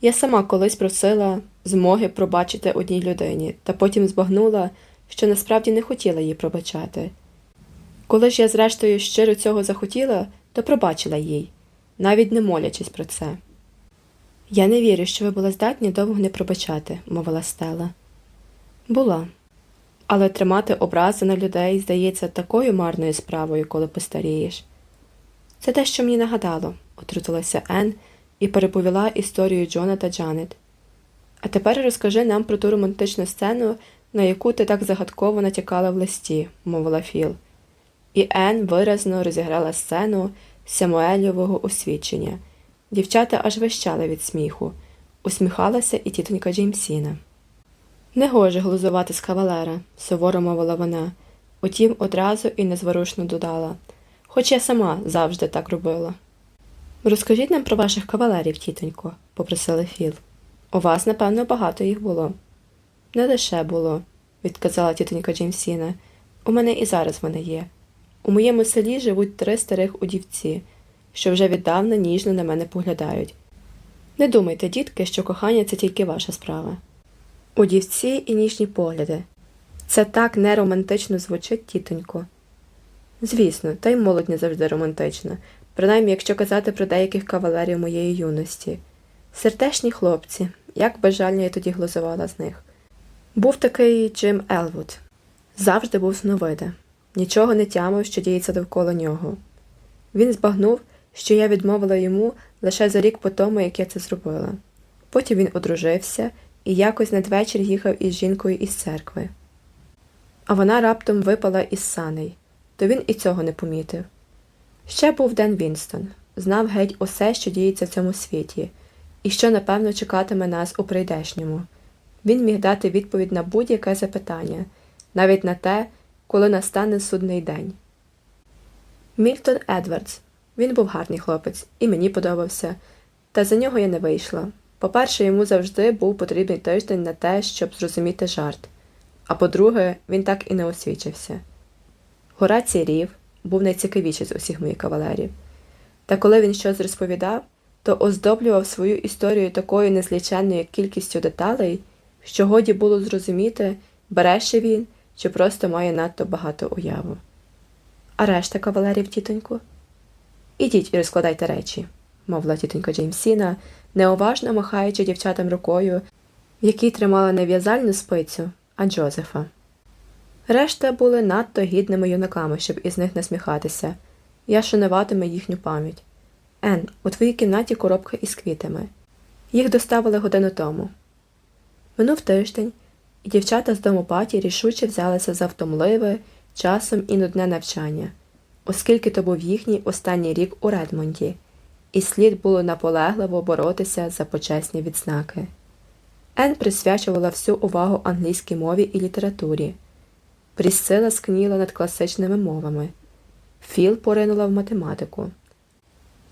Я сама колись просила змоги пробачити одній людині, та потім збагнула, що насправді не хотіла їй пробачати. Коли ж я, зрештою, щиро цього захотіла, то пробачила їй, навіть не молячись про це. Я не вірю, що ви були здатні довго не пробачати, мовила Стела. Була. Але тримати образи на людей здається такою марною справою, коли постарієш. Це те, що мені нагадало, отрутилася Ен і переповіла історію Джона та Джанет. А тепер розкажи нам про ту романтичну сцену, на яку ти так загадково натякала в листі, мовила Філ. І Ен виразно розіграла сцену Самуельового освідчення. Дівчата аж вищали від сміху, усміхалася і тітонька Джеймсіна. Негоже глузувати з кавалера, суворо мовила вона, утім одразу і незворушно додала, хоч я сама завжди так робила. Розкажіть нам про ваших кавалерів, тітонько, попросила Філ. У вас, напевно, багато їх було. Не лише було, відказала тітонька Джеймсіна. У мене і зараз вони є. У моєму селі живуть три старих удівці, що вже віддавна ніжно на мене поглядають. Не думайте, дітки, що кохання це тільки ваша справа. Удівці і ніжні погляди. Це так неромантично звучить, тітонько. Звісно, та й молодь не завжди романтична, принаймні якщо казати про деяких кавалерів моєї юності. Сердешні хлопці, як бажально я тоді глузувала з них. Був такий Джим Елвуд. Завжди був сновида. Нічого не тямив, що діється довкола нього. Він збагнув, що я відмовила йому лише за рік по тому, як я це зробила. Потім він одружився і якось надвечір їхав із жінкою із церкви. А вона раптом випала із саней, то він і цього не помітив. Ще був Ден Вінстон, знав геть усе, що діється в цьому світі, і що, напевно, чекатиме нас у прийдешньому. Він міг дати відповідь на будь-яке запитання, навіть на те, коли настане судний день. Мільтон Едвардс. Він був гарний хлопець, і мені подобався, та за нього я не вийшла. По-перше, йому завжди був потрібний тиждень на те, щоб зрозуміти жарт, а по-друге, він так і не освічився. Горацій Рів був найцікавіший з усіх моїх кавалерів. Та коли він щось розповідав, то оздоблював свою історію такою незліченною кількістю деталей, що годі було зрозуміти, береше він чи просто має надто багато уяву. А решта кавалерів, тітоньку? Ідіть і розкладайте речі, мовила тітонька Джеймсіна, неуважно махаючи дівчатам рукою, в якій тримала не в'язальну спицю, а Джозефа. Решта були надто гідними юнаками, щоб із них насміхатися. Я шануватиму їхню пам'ять. Ен, у твоїй кімнаті коробка із квітами. Їх доставили годину тому. Минув тиждень, і дівчата з дому паті рішуче взялися за втомливе, часом і нудне навчання, оскільки то був їхній останній рік у Редмонді, і слід було наполегливо боротися за почесні відзнаки. Ен присвячувала всю увагу англійській мові і літературі. Прісцила скніла над класичними мовами. Філ поринула в математику.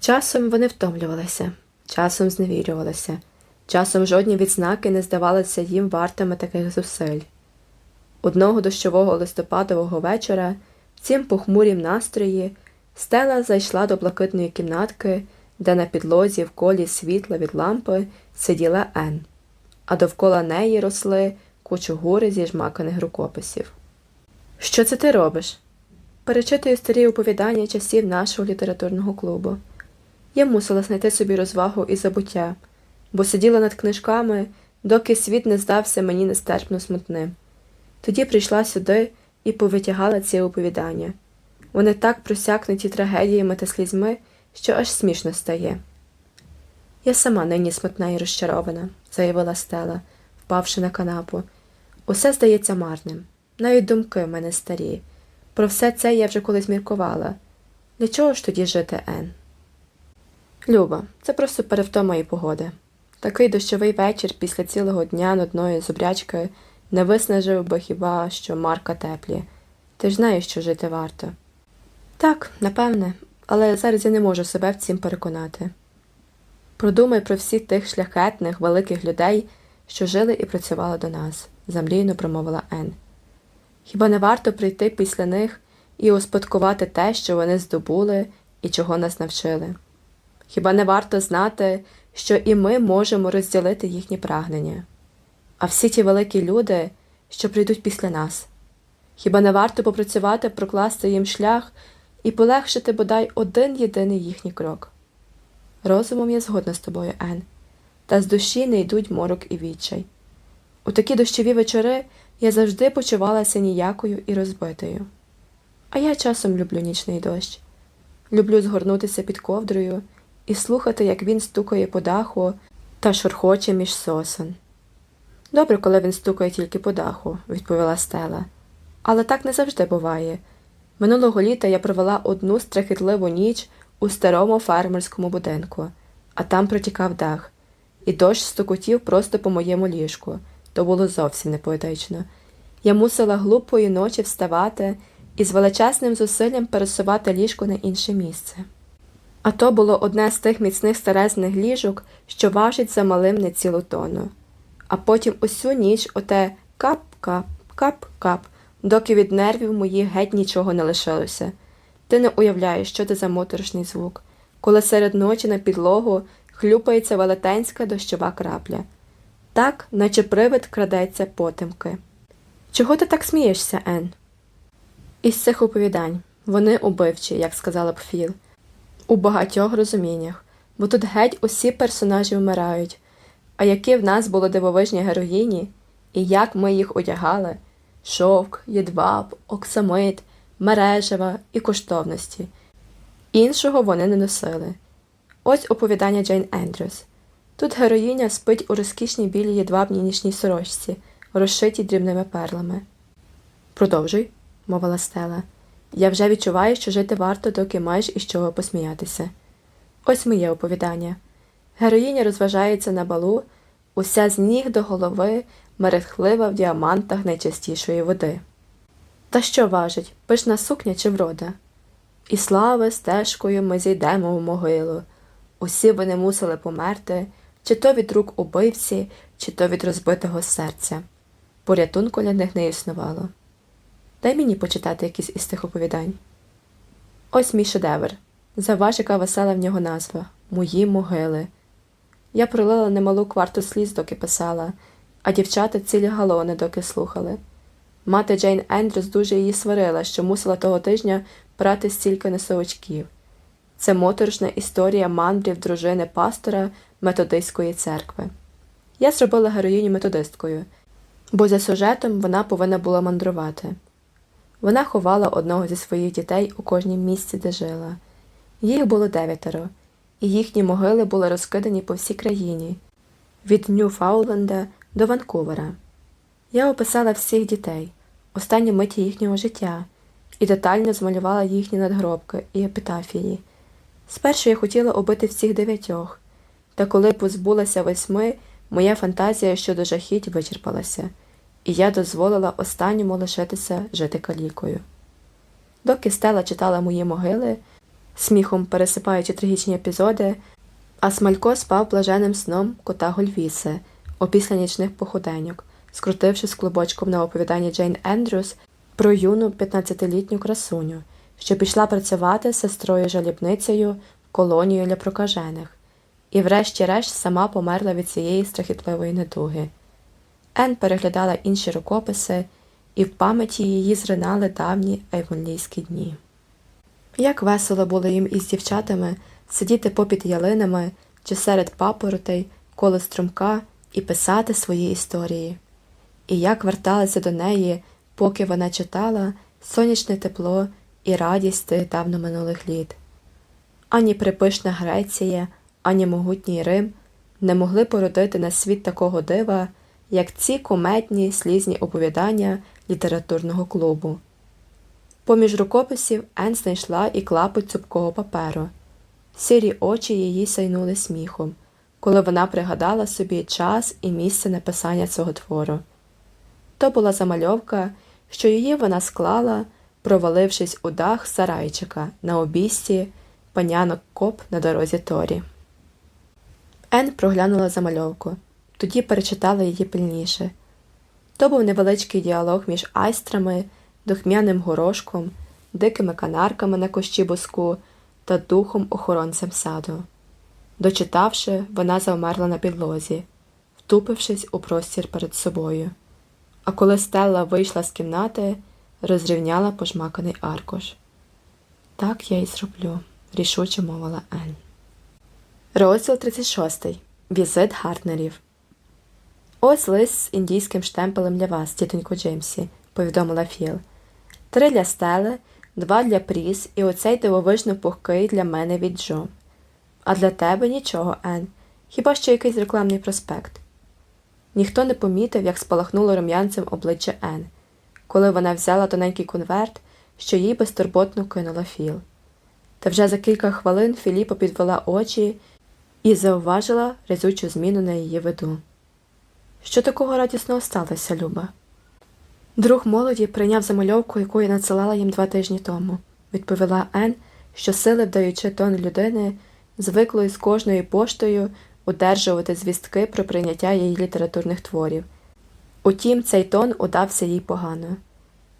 Часом вони втомлювалися, часом зневірювалися, часом жодні відзнаки не здавалися їм вартими таких зусиль. Одного дощового листопадового вечора, цім похмурім настрої, стела зайшла до блакитної кімнатки, де на підлозі в колі світла від лампи сиділа Ен, а довкола неї росли кучугури зі жмаканих рукописів. Що це ти робиш? Перечитую старі оповідання часів нашого літературного клубу. Я мусила знайти собі розвагу і забуття, бо сиділа над книжками, доки світ не здався мені нестерпно смутним. Тоді прийшла сюди і повитягала ці оповідання. Вони так просякнуті трагедіями та слізьми, що аж смішно стає. Я сама нині смутна і розчарована, заявила Стела, впавши на канапу. Усе здається марним. Навіть думки в мене старі. Про все це я вже колись міркувала. Для чого ж тоді жити, Ен? Люба, це просто перевтома і погоди. Такий дощовий вечір після цілого дня нудної зубрячки не виснажив би хіба що марка теплі. Ти ж знаєш, що жити варто. Так, напевне, але зараз я не можу себе в цім переконати. Продумай про всіх тих шляхетних, великих людей, що жили і працювали до нас, замрійно промовила Ен. Хіба не варто прийти після них і успадкувати те, що вони здобули і чого нас навчили? Хіба не варто знати, що і ми можемо розділити їхні прагнення, а всі ті великі люди, що прийдуть після нас? Хіба не варто попрацювати, прокласти їм шлях і полегшити бодай один єдиний їхній крок? Розумом я згодна з тобою, Ен, та з душі не йдуть морок і відчай. У такі дощові вечори я завжди почувалася ніякою і розбитою. А я часом люблю нічний дощ. Люблю згорнутися під ковдрою і слухати, як він стукає по даху та шурхоче між сосен. Добре, коли він стукає тільки по даху, відповіла Стела. Але так не завжди буває. Минулого літа я провела одну страхітливу ніч у старому фермерському будинку, а там протікав дах, і дощ стукотів просто по моєму ліжку. То було зовсім не поетично. Я мусила глупої ночі вставати і з величезним зусиллям пересувати ліжко на інше місце. А то було одне з тих міцних старезних ліжок, що важить за малим не цілу тону. А потім усю ніч оте кап-кап, кап-кап, доки від нервів моїх геть нічого не лишилося. Ти не уявляєш, що це за моторошний звук, коли серед ночі на підлогу хлюпається велетенська дощова крапля. Так, наче привид крадеться потемки. Чого ти так смієшся, Ен? Із цих оповідань вони убивчі, як сказала б Філ, у багатьох розуміннях, бо тут геть усі персонажі вмирають, а які в нас були дивовижні героїні, і як ми їх одягали шовк, єдваб, оксамит, мережева і коштовності. Іншого вони не носили. Ось оповідання Джейн Ендрюс. Тут героїня спить у розкішній білій єдвабній нічній сорочці, розшитій дрібними перлами. Продовжуй, мовила Стела. Я вже відчуваю, що жити варто, доки маєш із чого посміятися. Ось моє оповідання. Героїня розважається на балу, уся з ніг до голови, мерехлива в діамантах найчастішої води. Та що важить, пишна сукня чи врода? І слави стежкою ми зійдемо в могилу. Усі вони мусили померти, чи то від рук убивці, чи то від розбитого серця. Порятунку для них не існувало. Дай мені почитати якісь із тих оповідань. Ось мій шедевр. Заваж, яка весела в нього назва Мої могили. Я пролила немалу кварту сліз, доки писала, а дівчата цілі галони, доки слухали. Мати Джейн Ендрюс дуже її сварила, що мусила того тижня брати стільки носовичків. Це моторошна історія мандрів дружини пастора методистської церкви. Я зробила героїню методисткою, бо за сюжетом вона повинна була мандрувати. Вона ховала одного зі своїх дітей у кожнім місці, де жила. Їх було дев'ятеро, і їхні могили були розкидані по всій країні від Ньюфауленда до Ванкувера. Я описала всіх дітей, останні миті їхнього життя, і детально змалювала їхні надгробки і епітафії. Спершу я хотіла убити всіх дев'ятьох, та коли позбулася восьми, моя фантазія щодо жахіть вичерпалася, і я дозволила останньому лишитися жити калікою. Доки Стела читала мої могили, сміхом пересипаючи трагічні епізоди, а Смалько спав блаженним сном кота Гольвіси, опісля нічних походеньок, скрутившись клубочком на оповіданні Джейн Ендрюс про юну 15-літню красуню, що пішла працювати з сестрою жалібницею в колонію для прокажених, і, врешті-решт, сама померла від цієї страхітливої недуги. Ен переглядала інші рукописи, і в пам'яті її зринали давні ейвонлійські дні. Як весело було їм із дівчатами сидіти попід ялинами чи серед папоротей коло струмка і писати свої історії, і як верталися до неї, поки вона читала сонячне тепло і радість тих давно минулих літ. Ані припишна Греція, ані могутній Рим не могли породити на світ такого дива, як ці куметні слізні оповідання літературного клубу. Поміж рукописів Ен знайшла і клапоть цупкого паперу. Сірі очі її сайнули сміхом, коли вона пригадала собі час і місце написання цього твору. То була замальовка, що її вона склала, провалившись у дах сарайчика на обійсті панянок коп на дорозі Торі. Ен проглянула замальовку, тоді перечитала її пильніше. То був невеличкий діалог між айстрами духмяним горошком, дикими канарками на кощі боску та духом охоронцем саду. Дочитавши, вона завмерла на підлозі, втупившись у простір перед собою. А коли Стелла вийшла з кімнати, розрівняла пожмаканий аркуш. Так я й зроблю, рішуче мовила Ен. Розділ 36. Візит Гартнерів. Ось лист з індійським штемпелем для вас, тітонько Джеймсі, повідомила Філ. Три для стели, два для пріс і оцей дивовижно пухкий для мене від Джо. А для тебе нічого, Ен, хіба що якийсь рекламний проспект. Ніхто не помітив, як спалахнуло рум'янцем обличчя Ен, коли вона взяла тоненький конверт, що їй безтурботно кинула Філ. Та вже за кілька хвилин Філіпа підвела очі і зауважила резучу зміну на її виду. Що такого радісного сталося, Люба? Друг молоді прийняв замальовку, яку я надсилала їм два тижні тому, відповіла Ен, що сили, вдаючи тон людини, звиклої з кожною поштою одержувати звістки про прийняття її літературних творів. Утім, цей тон удався їй погано.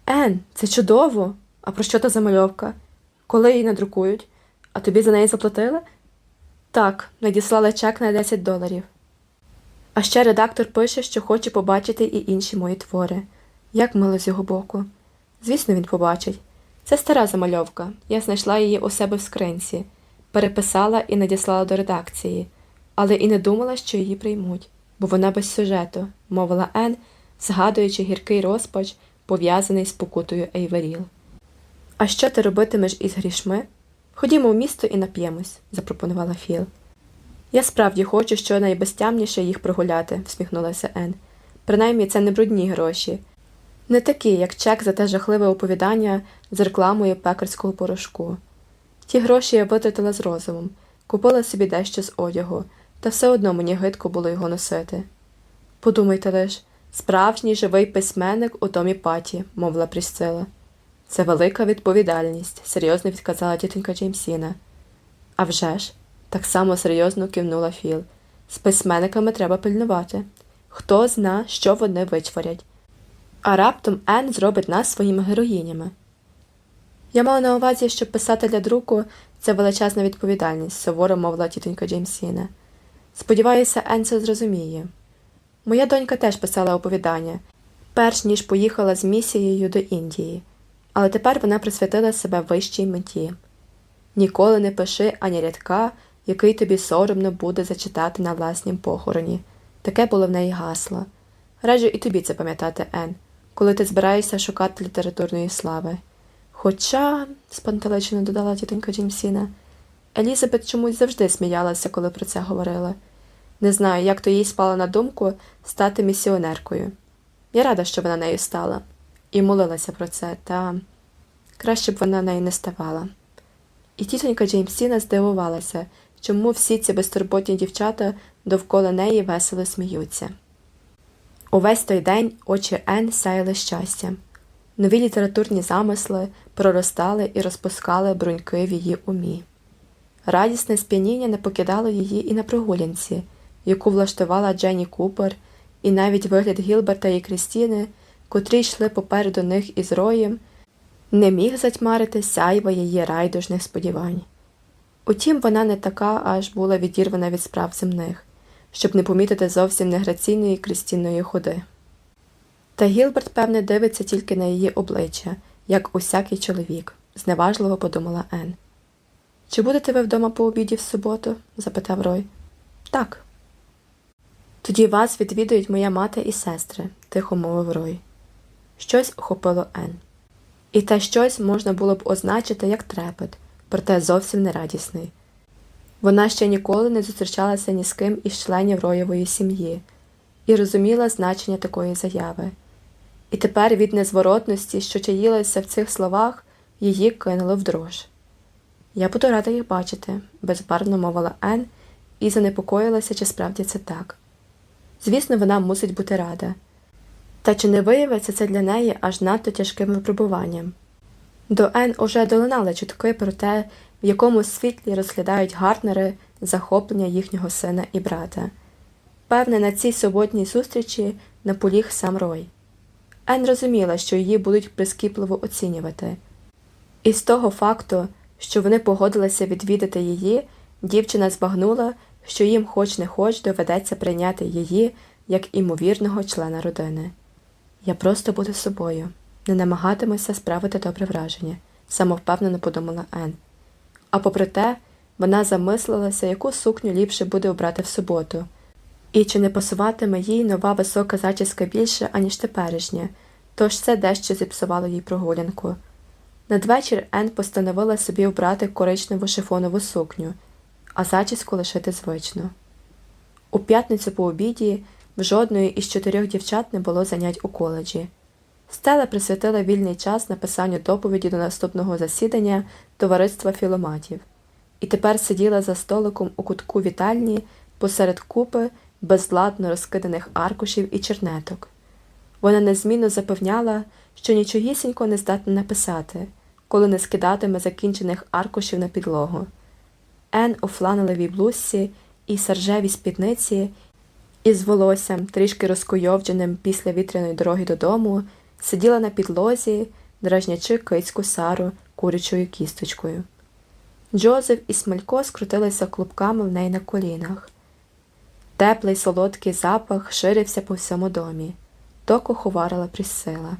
Ен, це чудово! А про що та замальовка? Коли її надрукують? А тобі за неї заплатили? Так, надіслали чек на 10 доларів. А ще редактор пише, що хоче побачити і інші мої твори. Як мило з його боку. Звісно, він побачить. Це стара замальовка. Я знайшла її у себе в скринці, переписала і надіслала до редакції, але і не думала, що її приймуть, бо вона без сюжету, мовила Ен, згадуючи гіркий розпач, пов'язаний з покутою Ейверіл. А що ти робитимеш із грішми? Ходімо в місто і нап'ємось, запропонувала Філ. Я справді хочу щонайбезтямніше їх прогуляти, всміхнулася Ен. Принаймні це не брудні гроші. Не такі, як чек за те жахливе оповідання з рекламою пекарського порошку. Ті гроші я витратила з розумом, купила собі дещо з одягу, та все одно мені гидко було його носити. Подумайте лиш, справжній живий письменник у домі паті, мовила Прісцила. Це велика відповідальність, серйозно відказала тітонька Джеймсіна. «А вже ж!» – так само серйозно кивнула Філ. З письменниками треба пильнувати. Хто зна, що вони вичворять. А раптом Ен зробить нас своїми героїнями. Я мала на увазі, що писати для друку це величезна відповідальність, суворо мовила тітонька Джеймсіна. Сподіваюся, Ен це зрозуміє. Моя донька теж писала оповідання, перш ніж поїхала з місією до Індії, але тепер вона присвятила себе вищій меті. Ніколи не пиши ані рядка, який тобі соромно буде зачитати на власнім похороні. Таке було в неї гасло. Раджу і тобі це пам'ятати, Ен, коли ти збираєшся шукати літературної слави. Хоча, спантеличено додала тітонька Джімсіна, Елізабет чомусь завжди сміялася, коли про це говорила. Не знаю, як то їй спало на думку стати місіонеркою. Я рада, що вона нею стала, і молилася про це, та краще б вона нею не ставала. І тітонька Джеймсіна здивувалася, чому всі ці безтурботні дівчата довкола неї весело сміються. Увесь той день очі Ен сяяли щастям. Нові літературні замисли проростали і розпускали бруньки в її умі. Радісне сп'яніння не покидало її і на прогулянці, яку влаштувала Дженні Купер, і навіть вигляд Гілберта і Крістіни, котрі йшли попереду них із роєм, не міг затьмарити сяйва її райдужних сподівань. Утім, вона не така аж була відірвана від справ земних, щоб не помітити зовсім неграційної крістінної ходи. Та Гілберт, певне, дивиться тільки на її обличчя, як усякий чоловік, зневажливо подумала Ен. Чи будете ви вдома по обіді в суботу? запитав Рой. Так. Тоді вас відвідують моя мати і сестри, тихо мовив Рой. Щось охопило Ен. І те щось можна було б означити як трепет, проте зовсім не радісний. Вона ще ніколи не зустрічалася ні з ким із членів роєвої сім'ї і розуміла значення такої заяви. І тепер від незворотності, що чаїлася в цих словах, її кинуло в дрож. Я буду рада їх бачити, безбарвно мовила Ен і занепокоїлася, чи справді це так. Звісно, вона мусить бути рада. Та чи не виявиться це для неї аж надто тяжким випробуванням? До Ен уже долинали чутки про те, в якому світлі розглядають Гартнери захоплення їхнього сина і брата. Певне, на цій суботній зустрічі наполіг сам Рой. Ен розуміла, що її будуть прискіпливо оцінювати. І з того факту, що вони погодилися відвідати її, дівчина збагнула, що їм хоч не хоч доведеться прийняти її як імовірного члена родини. Я просто буду собою, не намагатимуся справити добре враження, самовпевнено подумала Ен. А попри те, вона замислилася, яку сукню ліпше буде обрати в суботу, і чи не пасуватиме їй нова висока зачіска більше, аніж теперішня, тож це дещо зіпсувало їй прогулянку. Надвечір Ен постановила собі обрати коричневу шифонову сукню, а зачіску лишити звично. У п'ятницю по обіді в жодної із чотирьох дівчат не було занять у коледжі. Стела присвятила вільний час написанню доповіді до наступного засідання товариства філоматів, і тепер сиділа за столиком у кутку вітальні посеред купи безладно розкиданих аркушів і чернеток. Вона незмінно запевняла, що нічогісінько не здатна написати, коли не скидатиме закінчених аркушів на підлогу. Ен у фланелевій блузці і саржевій спідниці, із волоссям, трішки розкуйовдженим після вітряної дороги додому, сиділа на підлозі, дражнячи кицьку сару курячою кісточкою. Джозеф і Смалько скрутилися клубками в неї на колінах. Теплий солодкий запах ширився по всьому домі, току ховарила Пріссила.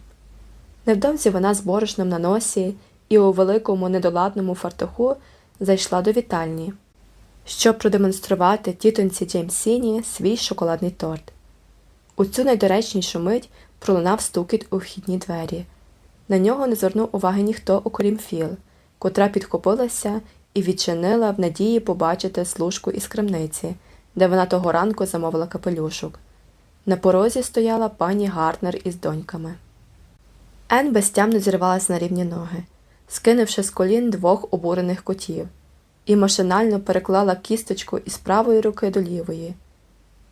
Невдовзі вона з борошном на носі і у великому недоладному фартуху зайшла до вітальні, щоб продемонструвати тітоньці Джеймсіні свій шоколадний торт. У цю найдоречнішу мить пролунав стукіт у вхідні двері. На нього не звернув уваги ніхто, окрім Філ, котра підхопилася і відчинила в надії побачити служку із крамниці, де вона того ранку замовила капелюшок. На порозі стояла пані Гартнер із доньками. Ен безтямно зірвалася на рівні ноги, скинувши з колін двох обурених котів, і машинально переклала кісточку із правої руки до лівої.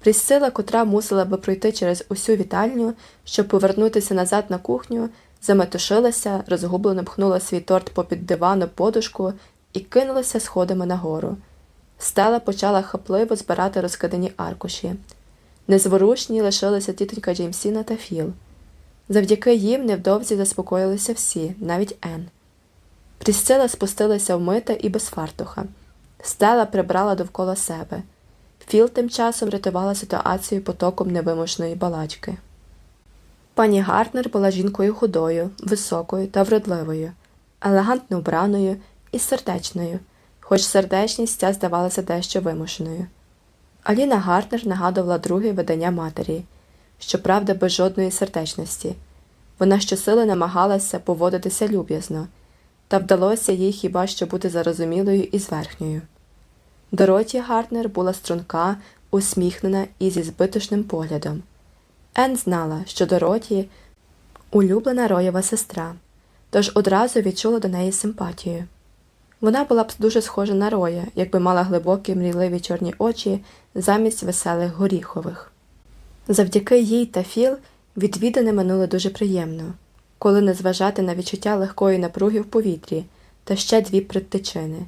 Присила, котра мусила би пройти через усю вітальню, щоб повернутися назад на кухню, заметушилася, розгублено пхнула свій торт попід дивану подушку і кинулася сходами нагору. Стела почала хапливо збирати розкидані аркуші. Незворушні лишилися тітонька Джеймсіна та Філ. Завдяки їм невдовзі заспокоїлися всі, навіть Ен. Прісцила спустилася вмита і без фартуха. Стела прибрала довкола себе. Філ тим часом рятувала ситуацію потоком невимушеної балачки. Пані Гартнер була жінкою худою, високою та вродливою, елегантно вбраною і сердечною, хоч сердечність ця здавалася дещо вимушеною. Аліна Гартнер нагадувала друге видання матері, щоправда, без жодної сердечності. Вона щосили намагалася поводитися люб'язно, та вдалося їй хіба що бути зарозумілою і зверхньою. Дороті Гартнер була струнка, усміхнена і зі збитошним поглядом. Ен знала, що Дороті улюблена роєва сестра, тож одразу відчула до неї симпатію. Вона була б дуже схожа на роя, якби мала глибокі мрійливі чорні очі замість веселих горіхових. Завдяки їй та Філ відвідини минули дуже приємно, коли не зважати на відчуття легкої напруги в повітрі та ще дві предтечини.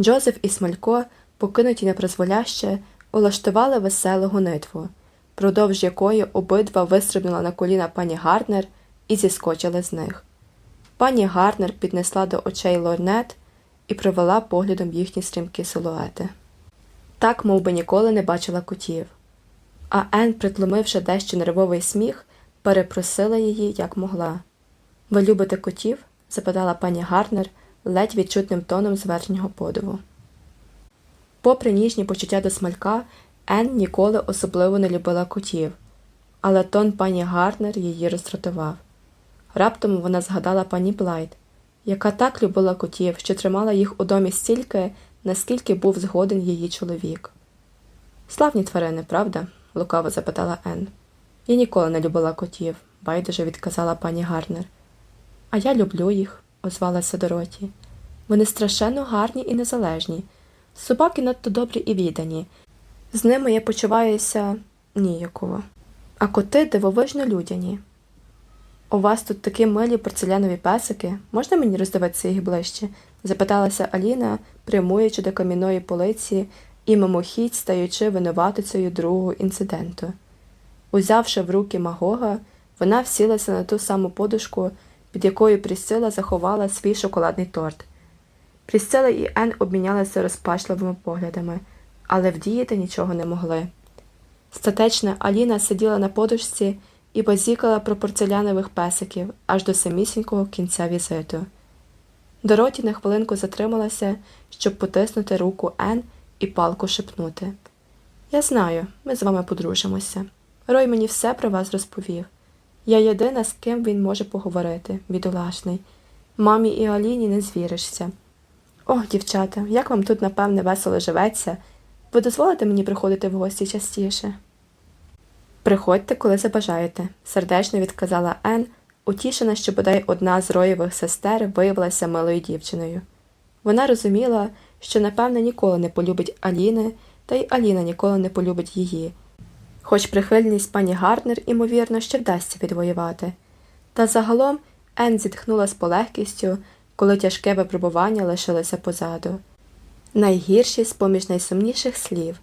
Джозеф і Смалько, покинуті непризволяще, улаштували веселу гонитву, продовж якої обидва вистрибнула на коліна пані Гарнер і зіскочили з них. Пані Гарнер піднесла до очей лорнет і провела поглядом їхні стрімкі силуети. Так мов би, ніколи не бачила котів. А Ен, притлумивши дещо нервовий сміх, перепросила її, як могла. Ви любите котів? запитала пані Гарнер ледь відчутним тоном зверхнього подиву. Попри ніжні почуття до смалька, Ен ніколи особливо не любила котів, але тон пані Гарнер її роздратував. Раптом вона згадала пані Блайт, яка так любила котів, що тримала їх у домі стільки, наскільки був згоден її чоловік. Славні тварини, правда? лукаво запитала Ен. Я ніколи не любила котів, байдуже відказала пані Гарнер. А я люблю їх, озвалася Дороті. Вони страшенно гарні і незалежні. Собаки надто добрі і віддані. З ними я почуваюся ніяково. А коти дивовижно людяні. У вас тут такі милі порцелянові песики, можна мені роздивитися їх ближче? запиталася Аліна, прямуючи до кам'яної полиці і мимохідь стаючи винуватицею другого інциденту. Узявши в руки магога, вона всілася на ту саму подушку, під якою Прісцила заховала свій шоколадний торт. Прісцила і Ен обмінялися розпачливими поглядами, але вдіяти нічого не могли. Статечна Аліна сиділа на подушці і базікала про порцелянових песиків аж до самісінького кінця візиту. Дороті на хвилинку затрималася, щоб потиснути руку Ен і палку шепнути. Я знаю, ми з вами подружимося. Рой мені все про вас розповів. Я єдина, з ким він може поговорити, бідолашний. Мамі і Аліні не звіришся. Ох, дівчата, як вам тут, напевне, весело живеться. Ви дозволите мені приходити в гості частіше? Приходьте, коли забажаєте, сердечно відказала Ен, утішена, що бодай одна з роєвих сестер виявилася милою дівчиною. Вона розуміла, що, напевне, ніколи не полюбить Аліни, та й Аліна ніколи не полюбить її, хоч прихильність пані Гарнер, імовірно, ще вдасться відвоювати. Та загалом Ен зітхнула з полегкістю, коли тяжке випробування лишилося позаду. Найгірші з поміж найсумніших слів,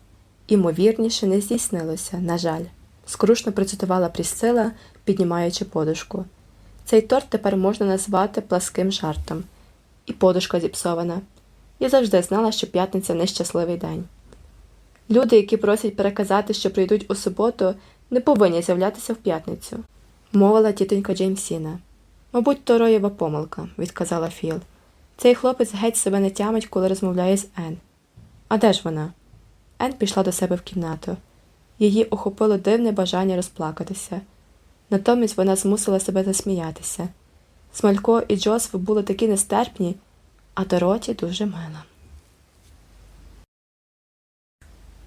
імовірніше не здійснилося, на жаль, скрушно процитувала Прісцила, піднімаючи подушку. Цей торт тепер можна назвати пласким жартом, і подушка зіпсована. Я завжди знала, що п'ятниця нещасливий день. Люди, які просять переказати, що прийдуть у суботу, не повинні з'являтися в п'ятницю, мовила тітонька Джеймсіна. Мабуть, то роєва помилка, відказала Філ. Цей хлопець геть себе не тямить, коли розмовляє з Ен. А де ж вона? Ен пішла до себе в кімнату. Її охопило дивне бажання розплакатися. Натомість вона змусила себе засміятися. Смалько і Джосф були такі нестерпні, а Дороті дуже мила.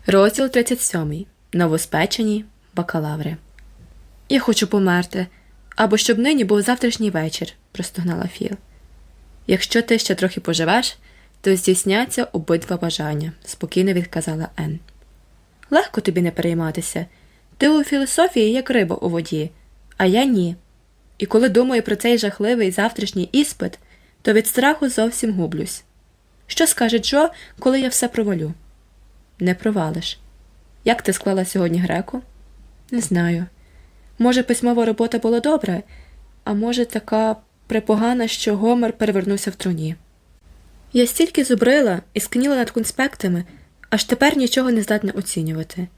Розділ 37. Новоспечені бакалаври. Я хочу померти. Або щоб нині був завтрашній вечір, простогнала Філ. Якщо ти ще трохи поживеш, то здійсняться обидва бажання, спокійно відказала Ен. Легко тобі не перейматися. Ти у філософії як риба у воді, а я ні. І коли думаю про цей жахливий завтрашній іспит, то від страху зовсім гублюсь. Що скаже Джо, коли я все провалю? Не провалиш. Як ти склала сьогодні греку? Не знаю. Може, письмова робота була добра, а може, така припогана, що Гомер перевернувся в труні. Я стільки зубрила і скніла над конспектами, аж тепер нічого не здатна оцінювати.